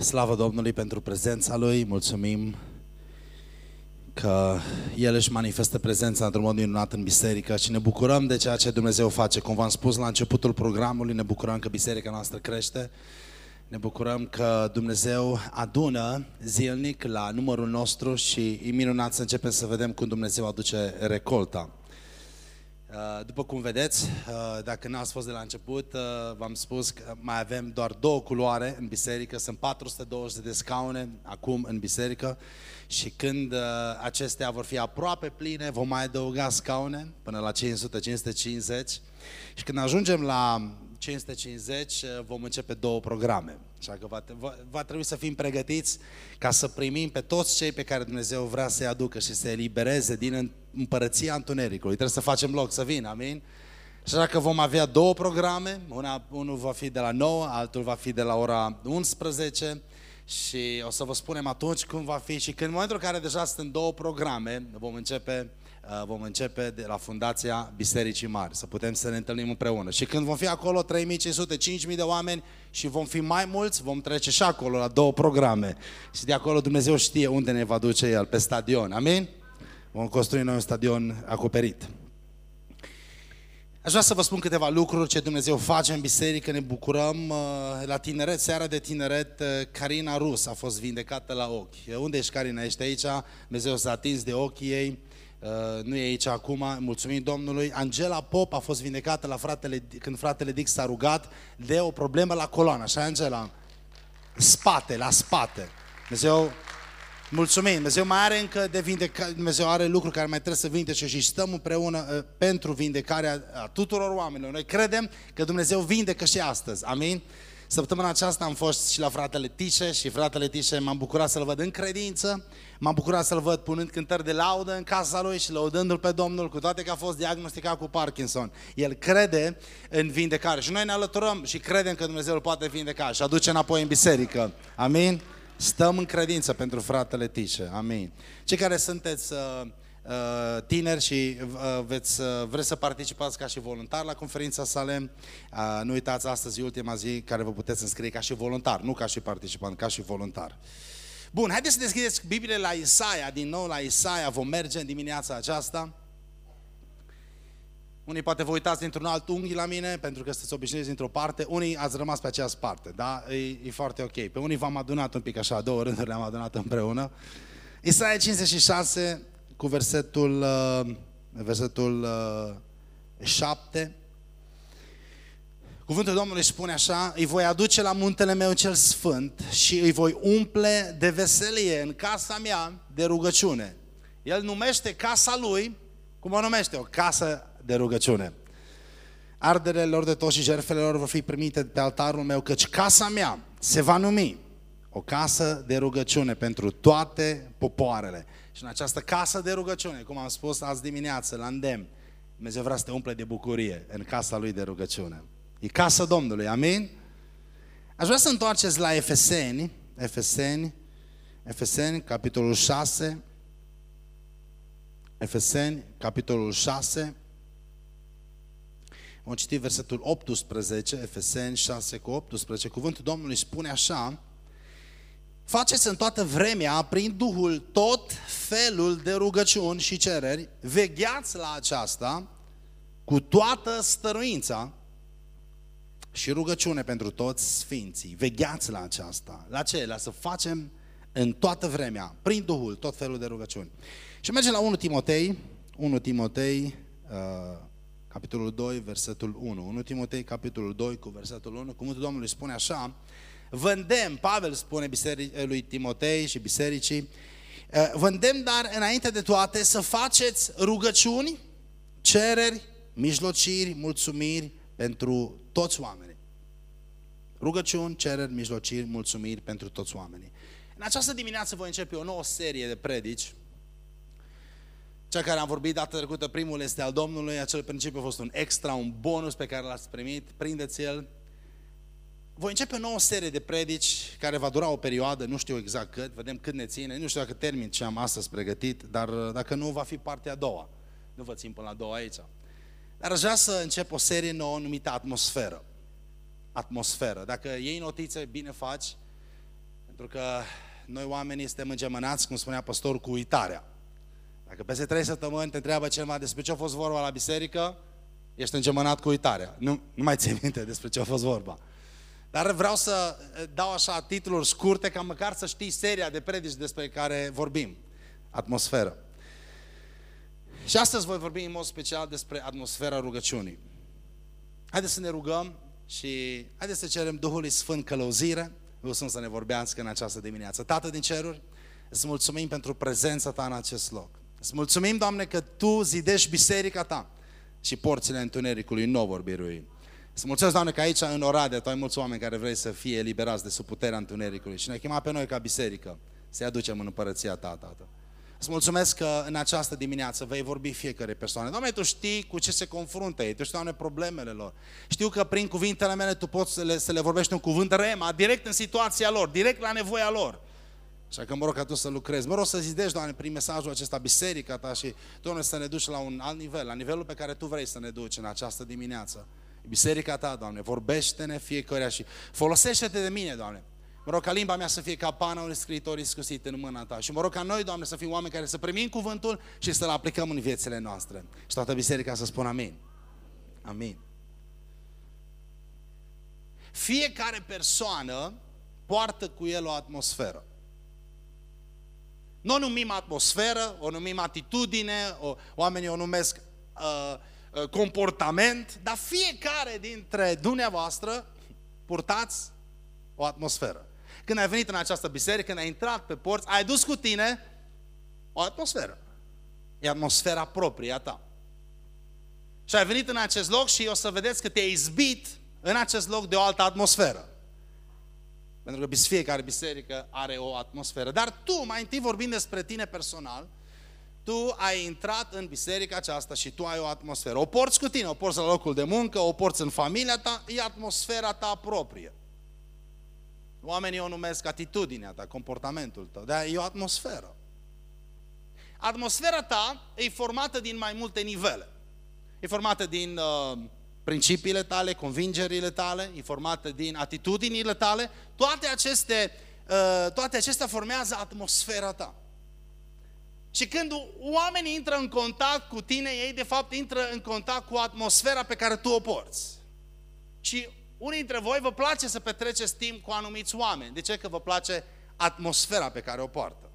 Slavă Domnului pentru prezența Lui, mulțumim că El își manifestă prezența într-un mod minunat în biserică și ne bucurăm de ceea ce Dumnezeu face. Cum v-am spus la începutul programului, ne bucurăm că biserica noastră crește, ne bucurăm că Dumnezeu adună zilnic la numărul nostru și e minunat să începem să vedem cum Dumnezeu aduce recolta. Uh, după cum vedeți, uh, dacă n-ați fost de la început, uh, v-am spus că mai avem doar două culoare în biserică, sunt 420 de scaune acum în biserică și când acestea vor fi aproape pline, vom mai adăuga scaune până la 500-550 și când ajungem la 550 vom începe două programe. Așa că va, va, va trebui să fim pregătiți ca să primim pe toți cei pe care Dumnezeu vrea să-i aducă și să-i elibereze din împărăția întunericului. Trebuie să facem loc să vină, amin? Și așa că vom avea două programe, una, unul va fi de la 9, altul va fi de la ora 11 și o să vă spunem atunci cum va fi și când în momentul în care deja sunt două programe, vom începe Uh, vom începe de la Fundația Bisericii Mari, să putem să ne întâlnim împreună. Și când vom fi acolo 3500, 5000 de oameni și vom fi mai mulți, vom trece și acolo la două programe. Și de acolo Dumnezeu știe unde ne va duce El, pe stadion. Amin? Vom construi noi un stadion acoperit. Aș vrea să vă spun câteva lucruri ce Dumnezeu face în biserică, ne bucurăm. Uh, la tineret, seara de tineret, uh, Carina Rus a fost vindecată la ochi. Unde ești, Carina? Ești aici? Dumnezeu s-a atins de ochii ei Uh, nu e aici acum, mulțumim Domnului. Angela Pop a fost vindecată la fratele, când fratele Dix s-a rugat de o problemă la coloană, așa Angela? Spate, la spate. Dumnezeu, mulțumim. Dumnezeu mai are încă de vindecare, Dumnezeu are lucruri care mai trebuie să vindece și stăm împreună uh, pentru vindecarea a tuturor oamenilor. Noi credem că Dumnezeu vindecă și astăzi. Amin? Săptămâna aceasta am fost și la fratele Tișe și fratele Tișe m-am bucurat să-l văd în credință, m-am bucurat să-l văd punând cântări de laudă în casa lui și lăudându-l pe Domnul, cu toate că a fost diagnosticat cu Parkinson. El crede în vindecare și noi ne alăturăm și credem că Dumnezeu îl poate vindeca și aduce înapoi în biserică. Amin? Stăm în credință pentru fratele Tișe. Amin. Cei care sunteți... Uh, Uh, tineri și uh, veți, uh, vreți să participați ca și voluntar la conferința Salem, nu uitați, astăzi e ultima zi care vă puteți înscrie ca și voluntar, nu ca și participant, ca și voluntar. Bun, haideți să deschideți Biblia la Isaia, din nou la Isaia, vom merge în dimineața aceasta. Unii poate vă uitați dintr-un alt unghi la mine, pentru că sunteți obișnuiți dintr-o parte, unii ați rămas pe aceeași parte, da? E, e foarte ok. Pe unii v-am adunat un pic așa, două rânduri le-am adunat împreună. Isaia 56, cu versetul, uh, versetul 7. Uh, Cuvântul Domnului spune așa, îi voi aduce la muntele meu cel sfânt și îi voi umple de veselie în casa mea de rugăciune. El numește casa lui, cum o numește? O casă de rugăciune. Arderele lor de toți și jertfele lor vor fi primite pe altarul meu, căci casa mea se va numi o casă de rugăciune pentru toate popoarele. Și în această casă de rugăciune, cum am spus azi dimineață, la îndemn, Dumnezeu vrea să te umple de bucurie în casa lui de rugăciune. E casa Domnului, amin? Aș vrea să întoarceți la Efeseni, Efeseni, Efeseni, capitolul 6, Efeseni, capitolul 6, vom citi versetul 18, Efeseni 6 cu 18, cuvântul Domnului spune așa, Faceți în toată vremea, prin Duhul, tot felul de rugăciuni și cereri, vegheați la aceasta cu toată stăruința și rugăciune pentru toți sfinții. Vegheați la aceasta. La ce? La să facem în toată vremea, prin Duhul, tot felul de rugăciuni. Și mergem la 1 Timotei, 1 Timotei, uh, capitolul 2, versetul 1. 1 Timotei, capitolul 2, cu versetul 1, cuvântul Domnului spune așa, Vândem, Pavel spune bisericii, lui Timotei și bisericii, eh, vândem dar înainte de toate să faceți rugăciuni, cereri, mijlociri, mulțumiri pentru toți oamenii. Rugăciuni, cereri, mijlociri, mulțumiri pentru toți oamenii. În această dimineață voi începe o nouă serie de predici. Cea care am vorbit data trecută, primul este al Domnului, acel principiu a fost un extra, un bonus pe care l-ați primit, prindeți-l voi începe o nouă serie de predici care va dura o perioadă, nu știu exact cât, vedem cât ne ține, nu știu dacă termin ce am astăzi pregătit, dar uh, dacă nu, va fi partea a doua. Nu vă țin până la a doua aici. Dar aș vrea să încep o serie nouă numită Atmosferă. Atmosferă. Dacă iei notițe, bine faci. Pentru că noi oamenii suntem îngemănați, cum spunea pastorul, cu uitarea. Dacă peste trei săptămâni te întreabă cineva despre ce a fost vorba la biserică, ești îngemănat cu uitarea. Nu, nu mai ții minte despre ce a fost vorba. Dar vreau să dau așa titluri scurte ca măcar să știi seria de predici despre care vorbim. Atmosferă. Și astăzi voi vorbi în mod special despre atmosfera rugăciunii. Haideți să ne rugăm și haideți să cerem Duhului Sfânt călăuzire. Vreau să ne vorbească în această dimineață. Tată din ceruri, îți mulțumim pentru prezența Ta în acest loc. Îți mulțumim, Doamne, că Tu zidești biserica Ta și porțile întunericului nou vorbirui. Îți mulțumesc, Doamne, că aici în Oradea Tu ai mulți oameni care vrei să fie eliberați de sub puterea întunericului și ne chema pe noi ca biserică să-i aducem în împărăția Ta, Tată. Îți mulțumesc că în această dimineață vei vorbi fiecare persoană. Doamne, Tu știi cu ce se confruntă ei, Tu știi, Doamne, problemele lor. Știu că prin cuvintele mele Tu poți să le, să le vorbești un cuvânt rema, direct în situația lor, direct la nevoia lor. Așa că mă rog ca Tu să lucrezi. Mă rog să zidești, Doamne, prin mesajul acesta biserica Ta și, Doamne, să ne duci la un alt nivel, la nivelul pe care Tu vrei să ne duci în această dimineață. Biserica Ta, Doamne, vorbește-ne fiecare și folosește-te de mine, Doamne. Mă rog ca limba mea să fie ca pana unui scriitor iscusit în mâna Ta. Și mă rog ca noi, Doamne, să fim oameni care să primim cuvântul și să-l aplicăm în viețile noastre. Și toată biserica să spună amin. Amin. Fiecare persoană poartă cu el o atmosferă. Nu o numim atmosferă, o numim atitudine, o, oamenii o numesc uh, uh, comportament, dar fiecare dintre dumneavoastră purtați o atmosferă. Când ai venit în această biserică, când ai intrat pe porți, ai dus cu tine o atmosferă. E atmosfera proprie a ta. Și ai venit în acest loc și o să vedeți că te-ai izbit în acest loc de o altă atmosferă. Pentru că fiecare biserică are o atmosferă. Dar tu, mai întâi vorbind despre tine personal, tu ai intrat în biserica aceasta și tu ai o atmosferă. O porți cu tine, o porți la locul de muncă, o porți în familia ta, e atmosfera ta proprie. Oamenii o numesc atitudinea ta, comportamentul tău, dar e o atmosferă. Atmosfera ta e formată din mai multe nivele. E formată din uh, principiile tale, convingerile tale, e formată din atitudinile tale. Toate, aceste, uh, toate acestea formează atmosfera ta. Și când oamenii intră în contact cu tine, ei de fapt intră în contact cu atmosfera pe care tu o porți. Și unii dintre voi vă place să petreceți timp cu anumiți oameni. De ce? Că vă place atmosfera pe care o poartă.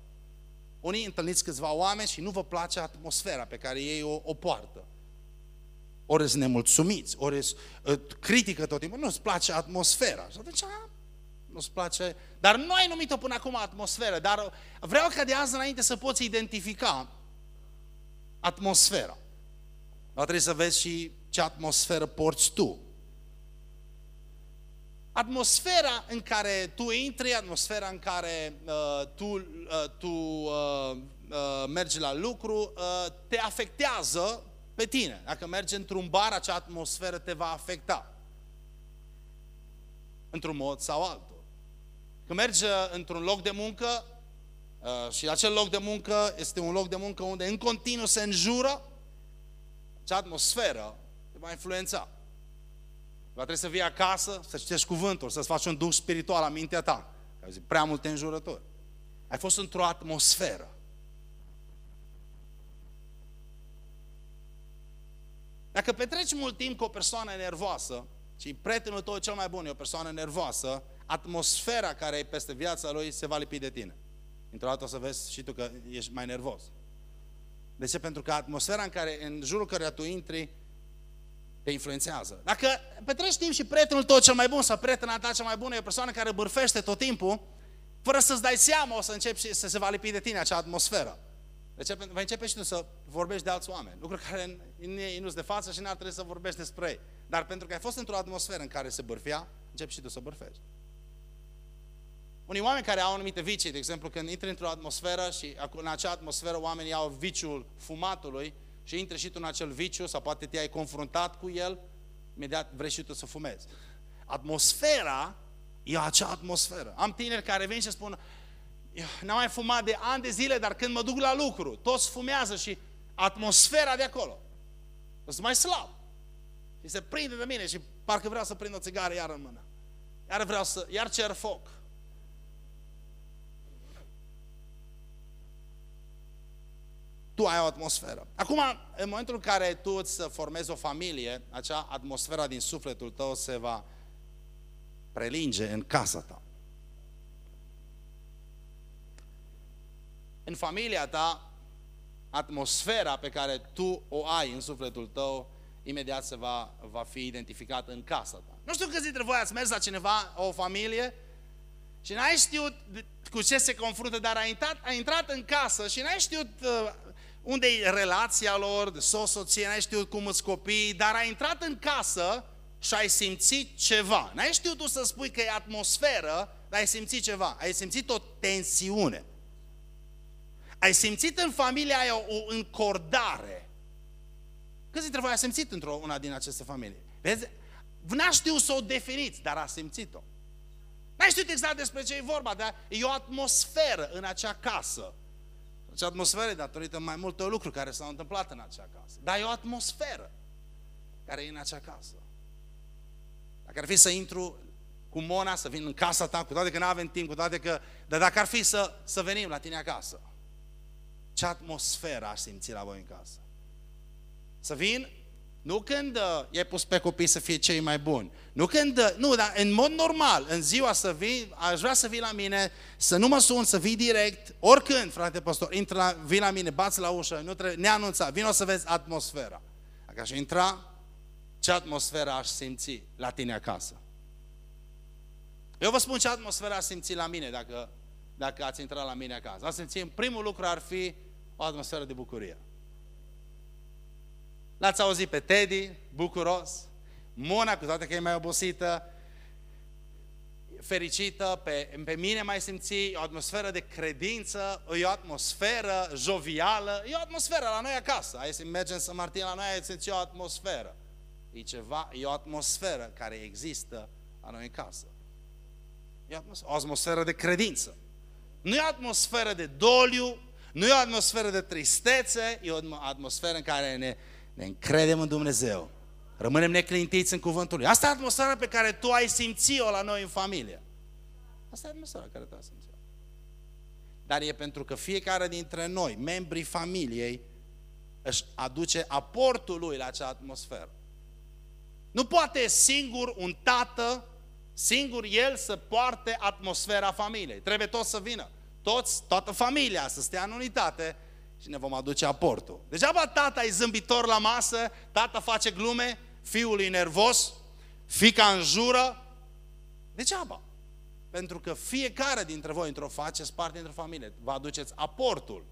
Unii întâlniți câțiva oameni și nu vă place atmosfera pe care ei o, o poartă. Ori sunt nemulțumiți, ori uh, critică tot timpul, nu-ți place atmosfera. Și atunci, nu-ți place... Dar nu ai numit-o până acum atmosferă, dar vreau ca de azi înainte să poți identifica atmosfera. Dar trebuie să vezi și ce atmosferă porți tu. Atmosfera în care tu intri, atmosfera în care uh, tu, uh, tu uh, uh, mergi la lucru, uh, te afectează pe tine. Dacă mergi într-un bar, acea atmosferă te va afecta. Într-un mod sau altul. Când mergi uh, într-un loc de muncă uh, și acel loc de muncă este un loc de muncă unde în continuu se înjură, acea atmosferă te va influența. Va trebui să vii acasă, să citești cuvântul, să-ți faci un duh spiritual la mintea ta. Ai zis, prea multe înjurători. Ai fost într-o atmosferă. Dacă petreci mult timp cu o persoană nervoasă, și prietenul tău cel mai bun e o persoană nervoasă, atmosfera care e peste viața lui se va lipi de tine. Într-o dată o să vezi și tu că ești mai nervos. De ce? Pentru că atmosfera în, care, în jurul căreia tu intri te influențează. Dacă petreci timp și prietenul tău cel mai bun sau prietena ta cea mai bună e o persoană care bârfește tot timpul, fără să-ți dai seama, o să începi și să se va lipi de tine acea atmosferă. De ce? Vei începe și tu să vorbești de alți oameni, lucruri care nu-ți de față și n-ar trebui să vorbești despre ei. Dar pentru că ai fost într-o atmosferă în care se bârfea, începi și tu să bârfești. Unii oameni care au anumite vicii, de exemplu, când intri într-o atmosferă și în acea atmosferă oamenii au viciul fumatului, și intri și tu în acel viciu sau poate te-ai confruntat cu el, imediat vrei și tu să fumezi. Atmosfera e acea atmosferă. Am tineri care vin și spun, n-am mai fumat de ani de zile, dar când mă duc la lucru, toți fumează și atmosfera de acolo. Sunt mai slab. Și se prinde de mine și parcă vreau să prind o țigară iar în mână. Iar vreau să, iar cer foc. Tu ai o atmosferă. Acum, în momentul în care tu îți formezi o familie, acea atmosfera din sufletul tău se va prelinge în casa ta. În familia ta, atmosfera pe care tu o ai în sufletul tău, imediat se va, va fi identificată în casa ta. Nu știu câți dintre voi ați mers la cineva, o familie, și n-ai știut cu ce se confruntă, dar ai intrat, ai intrat în casă și n-ai știut uh, unde e relația lor, de soție, n-ai știut cum îți copii, dar ai intrat în casă și ai simțit ceva. N-ai știut tu să spui că e atmosferă, dar ai simțit ceva. Ai simțit o tensiune. Ai simțit în familia aia o, o încordare. Câți dintre voi a simțit într-o una din aceste familii? Vezi? N-a știut să o definiți, dar a simțit-o. N-ai știut exact despre ce e vorba, dar e o atmosferă în acea casă. Acea atmosferă datorită mai multe lucruri care s-au întâmplat în acea casă. Dar e o atmosferă care e în acea casă. Dacă ar fi să intru cu Mona, să vin în casa ta, cu toate că nu avem timp, cu toate că... Dar dacă ar fi să, să venim la tine acasă, ce atmosferă aș simți la voi în casă? Să vin nu când uh, e pus pe copii să fie cei mai buni. Nu când, uh, nu, dar în mod normal, în ziua să vii, aș vrea să vii la mine, să nu mă sun, să vii direct, oricând, frate pastor, intră la, vii la mine, bați la ușă, nu trebuie, neanunțat, vin o să vezi atmosfera. Dacă aș intra, ce atmosferă aș simți la tine acasă? Eu vă spun ce atmosferă aș simți la mine dacă, dacă ați intrat la mine acasă. Aș simți, în primul lucru ar fi o atmosferă de bucurie. L-ați auzit pe Teddy, bucuros, Mona, cu toate că e mai obosită, fericită, pe, pe mine mai simți o atmosferă de credință, e o atmosferă jovială, e o atmosferă la noi acasă. Ai să mergem să Martin la noi, ai simți o atmosferă. E ceva, e o atmosferă care există la noi în casă. E o atmosferă, o atmosferă de credință. Nu e o atmosferă de doliu, nu e o atmosferă de tristețe, e o atmosferă în care ne, ne încredem în Dumnezeu. Rămânem neclintiți în cuvântul Lui. Asta e atmosfera pe care tu ai simțit-o la noi în familie. Asta e atmosfera care tu ai simțit Dar e pentru că fiecare dintre noi, membrii familiei, își aduce aportul lui la acea atmosferă. Nu poate singur un tată, singur el să poarte atmosfera familiei. Trebuie toți să vină. Toți, toată familia să stea în unitate și ne vom aduce aportul. Degeaba tata e zâmbitor la masă, tata face glume, fiul e nervos, fica înjură. Degeaba. Pentru că fiecare dintre voi într-o faceți parte dintr-o familie. Vă aduceți aportul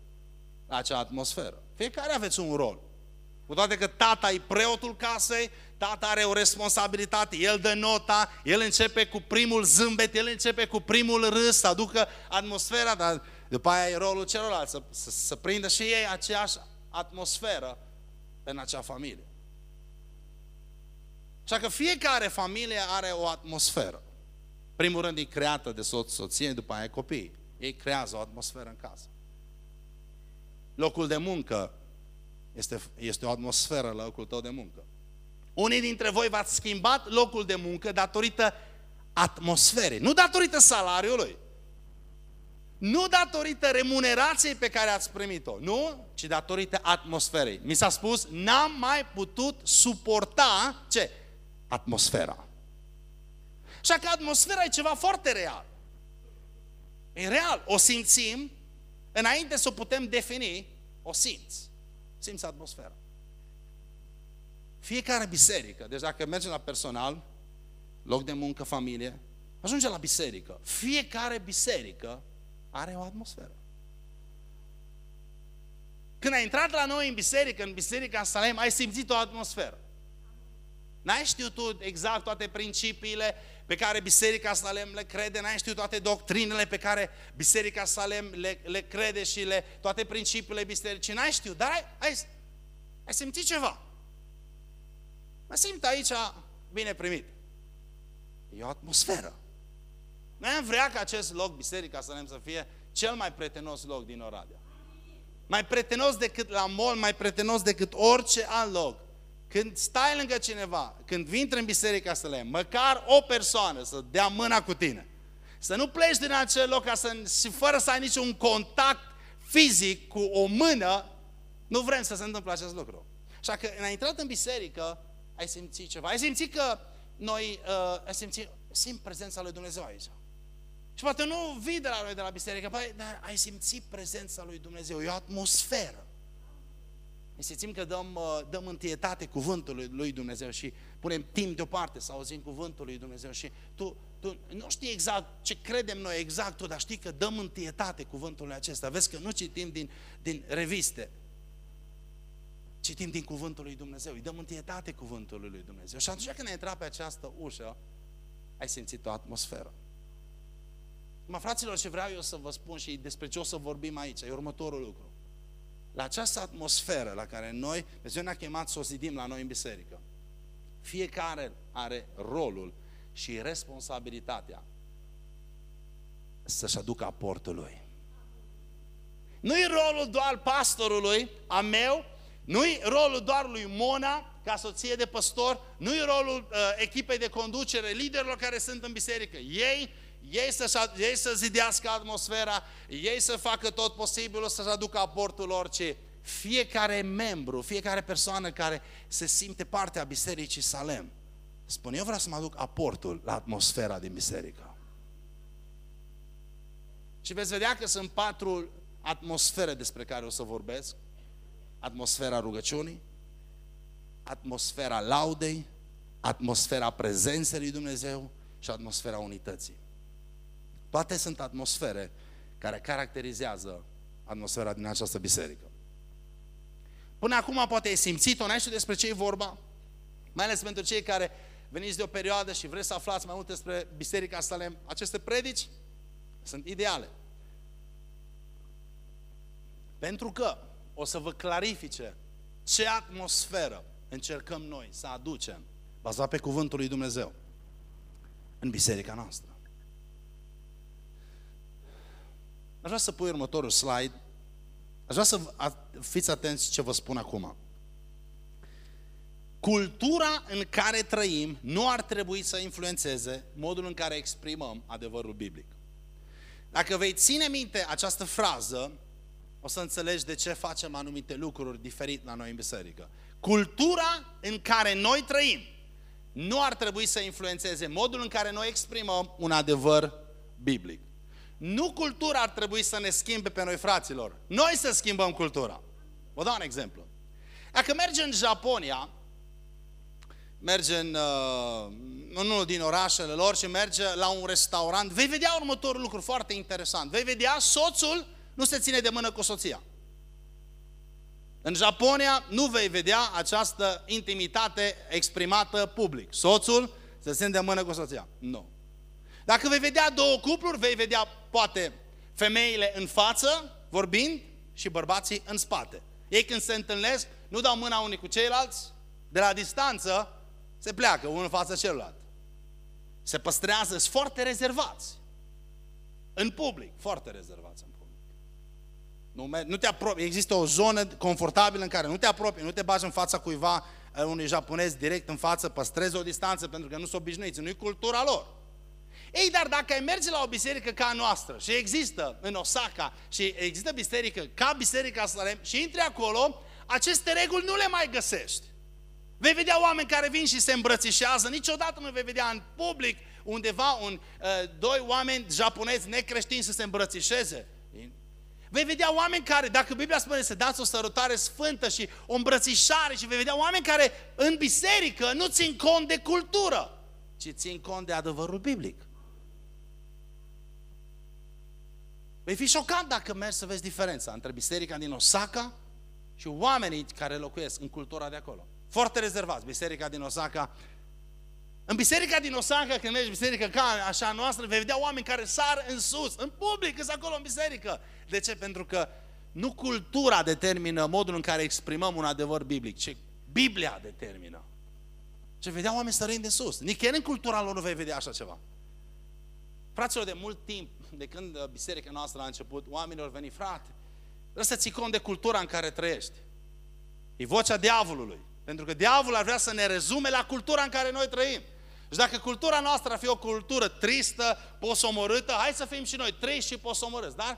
la acea atmosferă. Fiecare aveți un rol. Cu toate că tata e preotul casei, tata are o responsabilitate, el dă nota, el începe cu primul zâmbet, el începe cu primul râs, să aducă atmosfera, dar după aia e rolul celorlalți, să, să, să prindă și ei aceeași atmosferă în acea familie. Așa că fiecare familie are o atmosferă. Primul rând e creată de soț, soție, după aia copii. Ei creează o atmosferă în casă. Locul de muncă este, este o atmosferă la locul tău de muncă. Unii dintre voi v-ați schimbat locul de muncă datorită atmosferei, nu datorită salariului. Nu datorită remunerației pe care ați primit-o, nu, ci datorită atmosferei. Mi s-a spus, n-am mai putut suporta, ce? Atmosfera. Așa că atmosfera e ceva foarte real. E real, o simțim, înainte să o putem defini, o simți. Simți atmosfera. Fiecare biserică, deci dacă mergem la personal, loc de muncă, familie, ajunge la biserică. Fiecare biserică are o atmosferă. Când ai intrat la noi în biserică, în biserica în Salem, ai simțit o atmosferă. N-ai știut tu exact toate principiile pe care Biserica Salem le crede, n-ai știut toate doctrinele pe care Biserica Salem le, le crede și le, toate principiile bisericii, n-ai știut, dar ai, ai, ai simțit ceva. Mă simt aici bine primit. E o atmosferă. Noi am vrea ca acest loc, Biserica Salem, să fie cel mai prietenos loc din Oradea. Mai prietenos decât la mall, mai prietenos decât orice alt loc. Când stai lângă cineva, când vii în Biserica Salem, măcar o persoană să dea mâna cu tine. Să nu pleci din acel loc ca să, și fără să ai niciun contact fizic cu o mână, Nu vrem să se întâmple acest lucru. Așa că ai intrat în biserică, ai simțit ceva. Ai simțit că noi, uh, ai simțit, simt prezența lui Dumnezeu aici. Și poate nu vii de la noi de la biserică, băi, dar ai simțit prezența lui Dumnezeu, e o atmosferă. Ne simțim că dăm, uh, dăm întietate cuvântului lui Dumnezeu și punem timp deoparte să auzim cuvântul lui Dumnezeu și tu, tu nu știi exact ce credem noi exact tu, dar știi că dăm întietate cuvântului acesta. Vezi că nu citim din, din reviste, citim din cuvântul lui Dumnezeu, îi dăm întietate cuvântului lui Dumnezeu. Și atunci când ai intrat pe această ușă, ai simțit o atmosferă. Mă, fraților, ce vreau eu să vă spun și despre ce o să vorbim aici, e următorul lucru. La această atmosferă la care noi, Dumnezeu ne-a chemat să o zidim la noi în biserică, fiecare are rolul și responsabilitatea să-și aducă aportul lui. Nu e rolul doar pastorului, a meu, nu e rolul doar lui Mona, ca soție de păstor, nu e rolul uh, echipei de conducere, liderilor care sunt în biserică. Ei ei să, ei să zidească atmosfera, ei să facă tot posibilul să-și aducă aportul lor, ci fiecare membru, fiecare persoană care se simte parte a Bisericii Salem, spune, eu vreau să mă aduc aportul la atmosfera din biserică. Și veți vedea că sunt patru atmosfere despre care o să vorbesc. Atmosfera rugăciunii, atmosfera laudei, atmosfera prezenței lui Dumnezeu și atmosfera unității. Toate sunt atmosfere care caracterizează atmosfera din această biserică. Până acum poate ai simțit-o, n-ai știu despre ce e vorba, mai ales pentru cei care veniți de o perioadă și vreți să aflați mai multe despre Biserica Salem. Aceste predici sunt ideale. Pentru că o să vă clarifice ce atmosferă încercăm noi să aducem, bazat pe cuvântul lui Dumnezeu, în biserica noastră. Aș vrea să pui următorul slide. Aș vrea să fiți atenți ce vă spun acum. Cultura în care trăim nu ar trebui să influențeze modul în care exprimăm adevărul biblic. Dacă vei ține minte această frază, o să înțelegi de ce facem anumite lucruri diferit la noi în biserică. Cultura în care noi trăim nu ar trebui să influențeze modul în care noi exprimăm un adevăr biblic. Nu cultura ar trebui să ne schimbe pe noi, fraților. Noi să schimbăm cultura. Vă dau un exemplu. Dacă mergi în Japonia, mergi în, uh, în unul din orașele lor și merge la un restaurant, vei vedea următorul lucru foarte interesant. Vei vedea soțul nu se ține de mână cu soția. În Japonia nu vei vedea această intimitate exprimată public. Soțul se ține de mână cu soția. Nu. Dacă vei vedea două cupluri, vei vedea poate femeile în față, vorbind, și bărbații în spate. Ei când se întâlnesc, nu dau mâna unii cu ceilalți, de la distanță se pleacă unul în fața celuilalt. Se păstrează, sunt foarte rezervați. În public, foarte rezervați în public. Nu, nu te apropii, există o zonă confortabilă în care nu te apropii, nu te bagi în fața cuiva, unui japonez direct în față, păstrezi o distanță pentru că nu sunt obișnuiți, nu-i cultura lor. Ei, dar dacă ai merge la o biserică ca a noastră și există în Osaka și există biserică ca Biserica Salem și intri acolo, aceste reguli nu le mai găsești. Vei vedea oameni care vin și se îmbrățișează, niciodată nu vei vedea în public undeva un, uh, doi oameni japonezi necreștini să se îmbrățișeze. Vei vedea oameni care, dacă Biblia spune să dați o sărutare sfântă și o îmbrățișare și vei vedea oameni care în biserică nu țin cont de cultură, ci țin cont de adevărul biblic. Vei fi șocat dacă mergi să vezi diferența între biserica din Osaka și oamenii care locuiesc în cultura de acolo. Foarte rezervați, biserica din Osaka. În biserica din Osaka, când mergi biserică ca așa noastră, vei vedea oameni care sar în sus, în public, sunt acolo în biserică. De ce? Pentru că nu cultura determină modul în care exprimăm un adevăr biblic, ci Biblia determină. Și vedea oameni stărind de sus. Nicăieri în cultura lor nu vei vedea așa ceva. Fraților, de mult timp, de când uh, biserica noastră a început, oamenilor au venit, frate, trebuie să ții cont de cultura în care trăiești. E vocea diavolului. Pentru că diavolul ar vrea să ne rezume la cultura în care noi trăim. Și dacă cultura noastră ar fi o cultură tristă, posomorâtă, hai să fim și noi triști și posomorâți, dar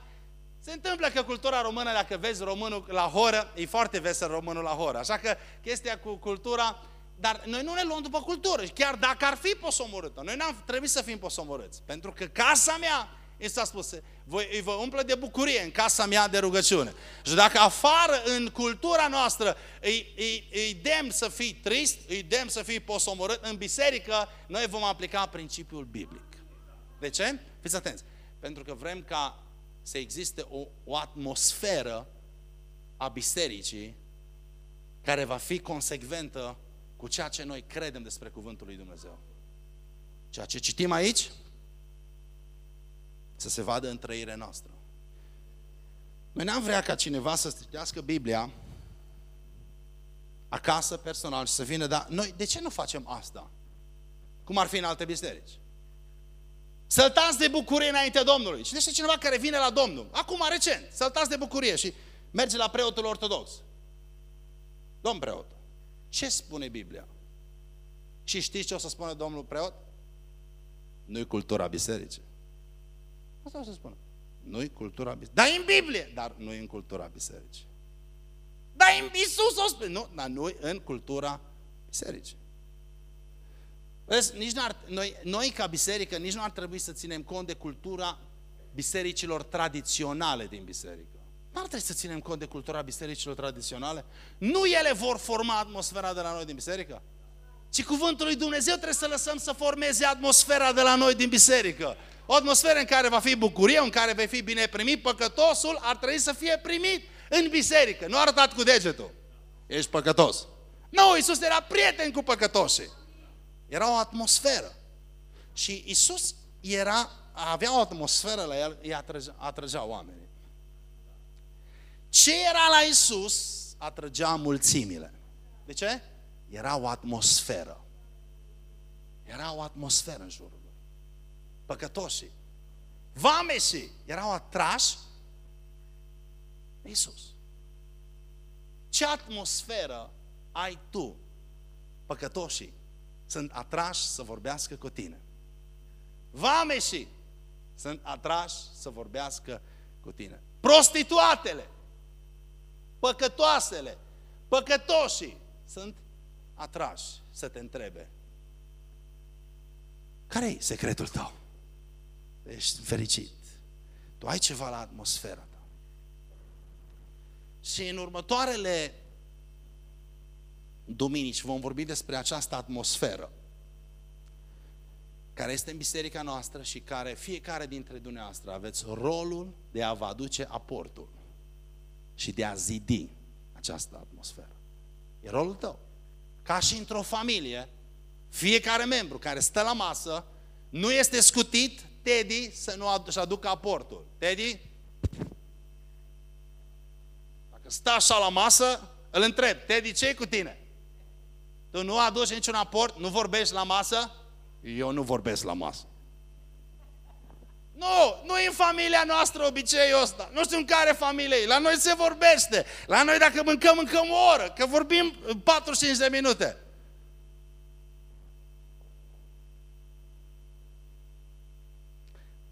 Se întâmplă că cultura română, dacă vezi românul la horă, e foarte vesel românul la horă. Așa că chestia cu cultura, dar noi nu ne luăm după cultură. Chiar dacă ar fi posomorâtă, noi n-am trebuit să fim posomorâți. Pentru că casa mea, i s-a spus, voi, îi vă umplă de bucurie în casa mea de rugăciune. Și dacă afară, în cultura noastră, îi, îi, îi dem să fii trist, îi dem să fii posomorât, în biserică, noi vom aplica principiul biblic. De ce? Fiți atenți. Pentru că vrem ca să existe o, o atmosferă a bisericii care va fi consecventă cu ceea ce noi credem despre Cuvântul lui Dumnezeu. Ceea ce citim aici, să se vadă în trăirea noastră. Noi n-am vrea ca cineva să citească Biblia acasă, personal, și să vină, dar noi de ce nu facem asta? Cum ar fi în alte biserici? Săltați de bucurie înainte Domnului. Cine este cineva care vine la Domnul? Acum, recent, săltați de bucurie și merge la preotul ortodox. Domn preot, ce spune Biblia? Și știți ce o să spună Domnul preot? Nu-i cultura bisericii. Asta o să spună. Nu-i cultura bisericii. Dar în Biblie, dar nu în cultura bisericii. Dar în Iisus o spune. Nu, dar nu în cultura bisericii. Vezi, nici n-ar, noi, noi ca biserică nici nu ar trebui să ținem cont de cultura bisericilor tradiționale din biserică. Nu ar trebui să ținem cont de cultura bisericilor tradiționale. Nu ele vor forma atmosfera de la noi din biserică, ci cuvântul lui Dumnezeu trebuie să lăsăm să formeze atmosfera de la noi din biserică. O atmosferă în care va fi bucurie, în care vei fi bine primit, păcătosul ar trebui să fie primit în biserică. Nu arătat cu degetul. Ești păcătos. Nu, Iisus era prieten cu păcătoșii. Era o atmosferă. Și Isus era, avea o atmosferă la el, îi atrăgea, atrăgea oamenii. Ce era la Isus atrăgea mulțimile. De ce? Era o atmosferă. Era o atmosferă în jurul lui. Păcătoșii, vameșii erau atrași Isus. Ce atmosferă ai tu, păcătoșii, sunt atrași să vorbească cu tine. Vameșii sunt atrași să vorbească cu tine. Prostituatele, păcătoasele, păcătoșii sunt atrași să te întrebe. Care e secretul tău? Ești fericit. Tu ai ceva la atmosfera ta. Și în următoarele duminici vom vorbi despre această atmosferă care este în biserica noastră și care fiecare dintre dumneavoastră aveți rolul de a vă aduce aportul și de a zidi această atmosferă. E rolul tău. Ca și într-o familie, fiecare membru care stă la masă nu este scutit, Teddy, să nu adu- aducă aportul. Teddy? Dacă stă așa la masă, îl întreb, Teddy, ce cu tine? Tu nu aduci niciun aport, nu vorbești la masă? Eu nu vorbesc la masă. Nu, nu e în familia noastră obiceiul ăsta. Nu știu în care familie e. La noi se vorbește. La noi dacă mâncăm, mâncăm o oră. Că vorbim 45 de minute.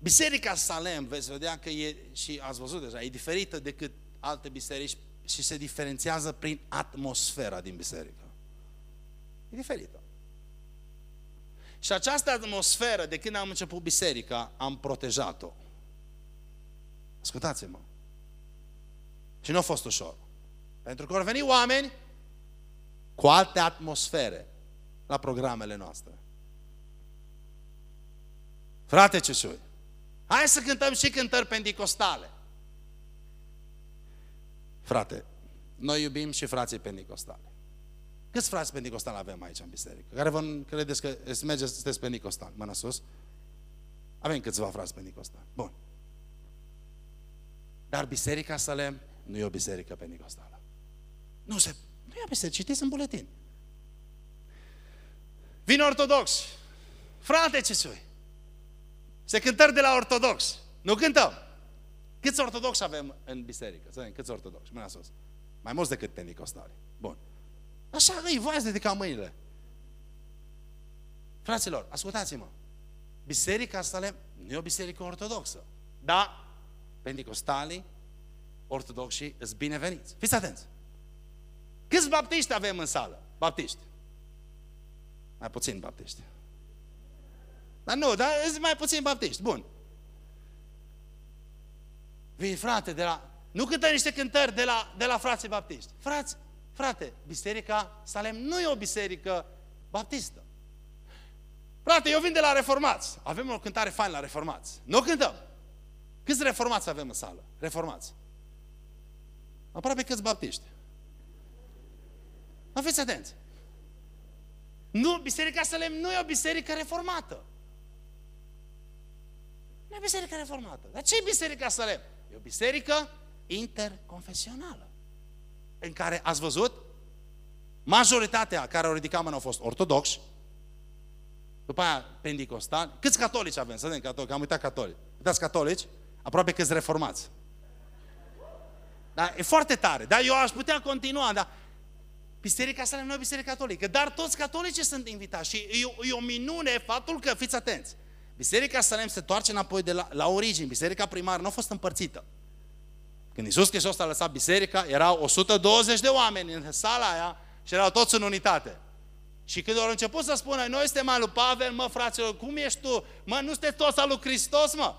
Biserica Salem, veți vedea că e, și ați văzut deja, e diferită decât alte biserici și se diferențiază prin atmosfera din biserică. E diferită. Și această atmosferă, de când am început biserica, am protejat-o. Ascultați-mă. Și nu a fost ușor. Pentru că au venit oameni cu alte atmosfere la programele noastre. Frate Ceșui, hai să cântăm și cântări pendicostale. Frate, noi iubim și frații pendicostale. Câți frați pentecostali avem aici în biserică? Care vă credeți că mergeți, sunteți pentecostali? Mâna sus. Avem câțiva frați pentecostali. Bun. Dar biserica Salem nu e o biserică pentecostală. Nu se, nu e o biserică, citiți în buletin. Vin ortodox. Frate, ce sui? Se cântări de la ortodox. Nu cântăm. Câți ortodoxi avem în biserică? Să vedem, câți ortodoxi? Mâna sus. Mai mulți decât pentecostali. Bun. Așa îi vai de ca mâinile. Fraților, ascultați-mă. Biserica asta nu e o biserică ortodoxă. Da, pentecostalii ortodoxi îți bineveniți. Fiți atenți! Câți baptiști avem în sală? Baptiști. Mai puțin baptiști. Dar nu, dar sunt mai puțin baptiști. Bun. Vii, frate, de la... Nu cântă niște cântări de la, de la frații baptiști. Frați, frate, biserica Salem nu e o biserică baptistă. Frate, eu vin de la reformați. Avem o cântare faină la reformați. Nu cântăm. Câți reformați avem în sală? Reformați. Aproape câți baptiști. Nu fiți atenți. Nu, Biserica Salem nu e o biserică reformată. Nu e o biserică reformată. Dar ce e Biserica Salem? E o biserică interconfesională. În care, ați văzut, majoritatea care au ridicat mâna au fost ortodoxi, după aia pentecostali. Câți catolici avem? Să vedem catolici, am uitat catolici. Uitați catolici, aproape câți reformați. Da, e foarte tare. Dar eu aș putea continua, dar Biserica asta nu e biserică catolică, dar toți catolicii sunt invitați și e, e o minune faptul că, fiți atenți, Biserica Salem se toarce înapoi de la, la origini, biserica primară nu a fost împărțită. Când Iisus Hristos a lăsat biserica, erau 120 de oameni în sala aia și erau toți în unitate. Și când au început să spună, noi suntem al lui Pavel, mă fraților, cum ești tu? Mă, nu sunteți toți al lui Hristos, mă?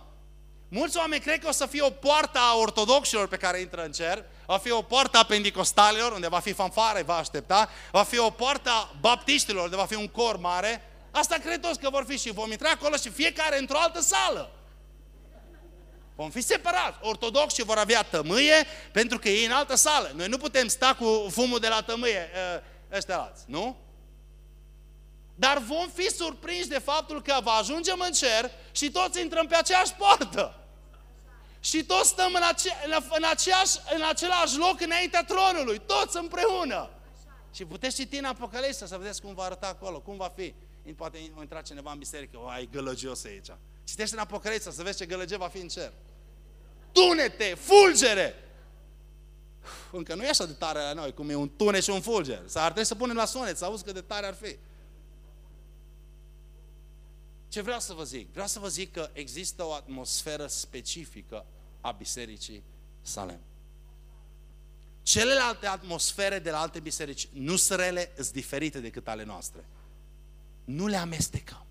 Mulți oameni cred că o să fie o poartă a ortodoxilor pe care intră în cer, va fi o poartă a pendicostalilor, unde va fi fanfare, va aștepta, va fi o poartă a baptiștilor, unde va fi un cor mare. Asta cred toți că vor fi și vom intra acolo și fiecare într-o altă sală. Vom fi separați. Ortodoxii vor avea tămâie pentru că ei în altă sală. Noi nu putem sta cu fumul de la tămâie ă, ăștia alți, nu? Dar vom fi surprinși de faptul că va ajungem în cer și toți intrăm pe aceeași poartă. Și toți stăm în, ace- în, aceeași, în același loc înaintea tronului, toți împreună. Și puteți citi în Apocalipsa să vedeți cum va arăta acolo, cum va fi. Poate intra cineva în biserică, o, ai gălăgios aici. Citește în Apocalipsa să vezi ce gălăgie va fi în cer. Tunete, fulgere! Încă nu e așa de tare la noi, cum e un tune și un fulger. Să ar trebui să punem la sunet, să auzi cât de tare ar fi. Ce vreau să vă zic? Vreau să vă zic că există o atmosferă specifică a Bisericii Salem. Celelalte atmosfere de la alte biserici nu sunt rele, sunt diferite decât ale noastre. Nu le amestecăm.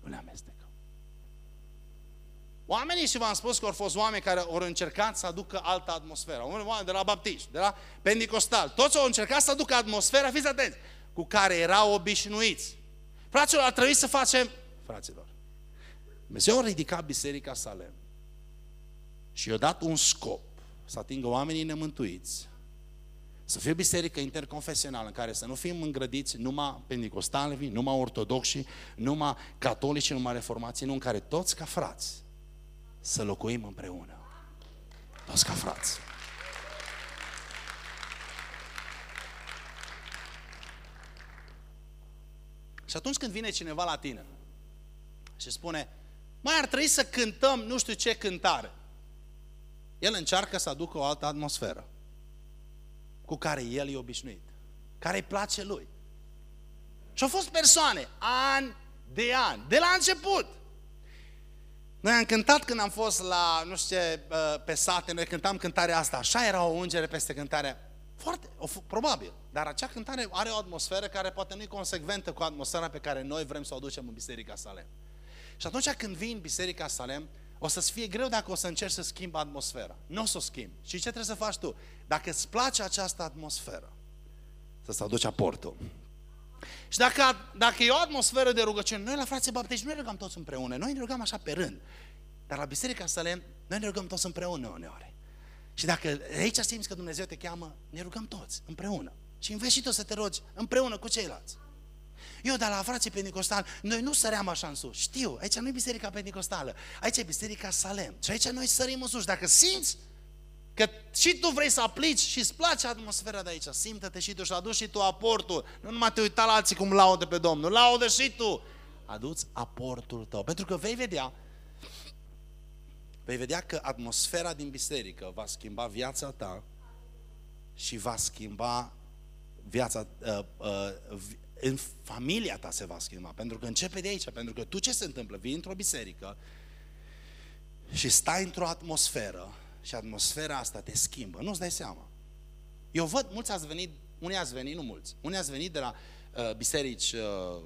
Nu le amestecăm. Oamenii, și v-am spus că au fost oameni care au încercat să aducă altă atmosferă. Oameni de la baptiști, de la pentecostal. Toți au încercat să aducă atmosfera, fiți atenți, cu care erau obișnuiți. Fraților, a trebuit să facem, fraților, Dumnezeu a ridicat Biserica Salem și i-a dat un scop să atingă oamenii nemântuiți, să fie o biserică interconfesională în care să nu fim îngrădiți numai pentecostali, numai ortodoxi, numai catolici, numai reformații, nu în care toți ca frați să locuim împreună. Toți ca frați. Și atunci când vine cineva la tine și spune, mai ar trebui să cântăm nu știu ce cântare, el încearcă să aducă o altă atmosferă cu care el e obișnuit, care îi place lui. Și au fost persoane, ani de ani, de la început. Noi am cântat când am fost la, nu știu ce, pe sate, noi cântam cântarea asta, așa era o ungere peste cântarea foarte, o, probabil. Dar acea cântare are o atmosferă care poate nu e consecventă cu atmosfera pe care noi vrem să o aducem în Biserica Salem. Și atunci când vii în Biserica Salem, o să-ți fie greu dacă o să încerci să schimbi atmosfera. Nu o să o schimbi. Și ce trebuie să faci tu? Dacă îți place această atmosferă, să-ți aduci aportul. Și dacă, dacă e o atmosferă de rugăciune, noi la frații baptiști nu ne rugăm toți împreună, noi ne rugăm așa pe rând. Dar la Biserica Salem, noi ne rugăm toți împreună uneori. Și dacă aici simți că Dumnezeu te cheamă, ne rugăm toți, împreună. Și înveți și tu să te rogi împreună cu ceilalți. Eu, dar la frații pentecostali, noi nu săream așa în sus. Știu, aici nu e biserica pentecostală, aici e biserica Salem. Și aici noi sărim în sus. Dacă simți că și tu vrei să aplici și îți place atmosfera de aici, simtă-te și tu și aduci și tu aportul. Nu numai te uita la alții cum laudă pe Domnul, laudă și tu. Aduți aportul tău. Pentru că vei vedea vei vedea că atmosfera din biserică va schimba viața ta și va schimba viața, uh, uh, în familia ta se va schimba, pentru că începe de aici, pentru că tu ce se întâmplă? Vii într-o biserică și stai într-o atmosferă și atmosfera asta te schimbă. Nu-ți dai seama. Eu văd, mulți ați venit, unii ați venit, nu mulți, unii ați venit de la uh, biserici uh,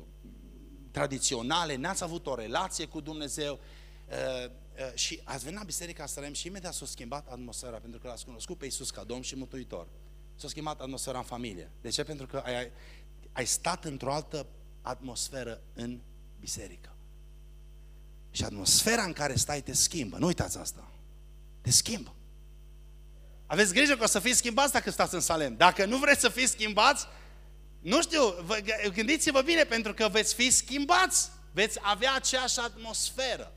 tradiționale, n-ați avut o relație cu Dumnezeu uh, uh, și ați venit la Biserica Sărem și imediat s-a schimbat atmosfera pentru că l-ați cunoscut pe Iisus ca Domn și Mântuitor. S-a schimbat atmosfera în familie. De ce? Pentru că ai, ai stat într-o altă atmosferă în biserică. Și atmosfera în care stai te schimbă. Nu uitați asta. Te schimbă. Aveți grijă că o să fiți schimbați dacă stați în Salem. Dacă nu vreți să fiți schimbați, nu știu, vă, gândiți-vă bine pentru că veți fi schimbați. Veți avea aceeași atmosferă.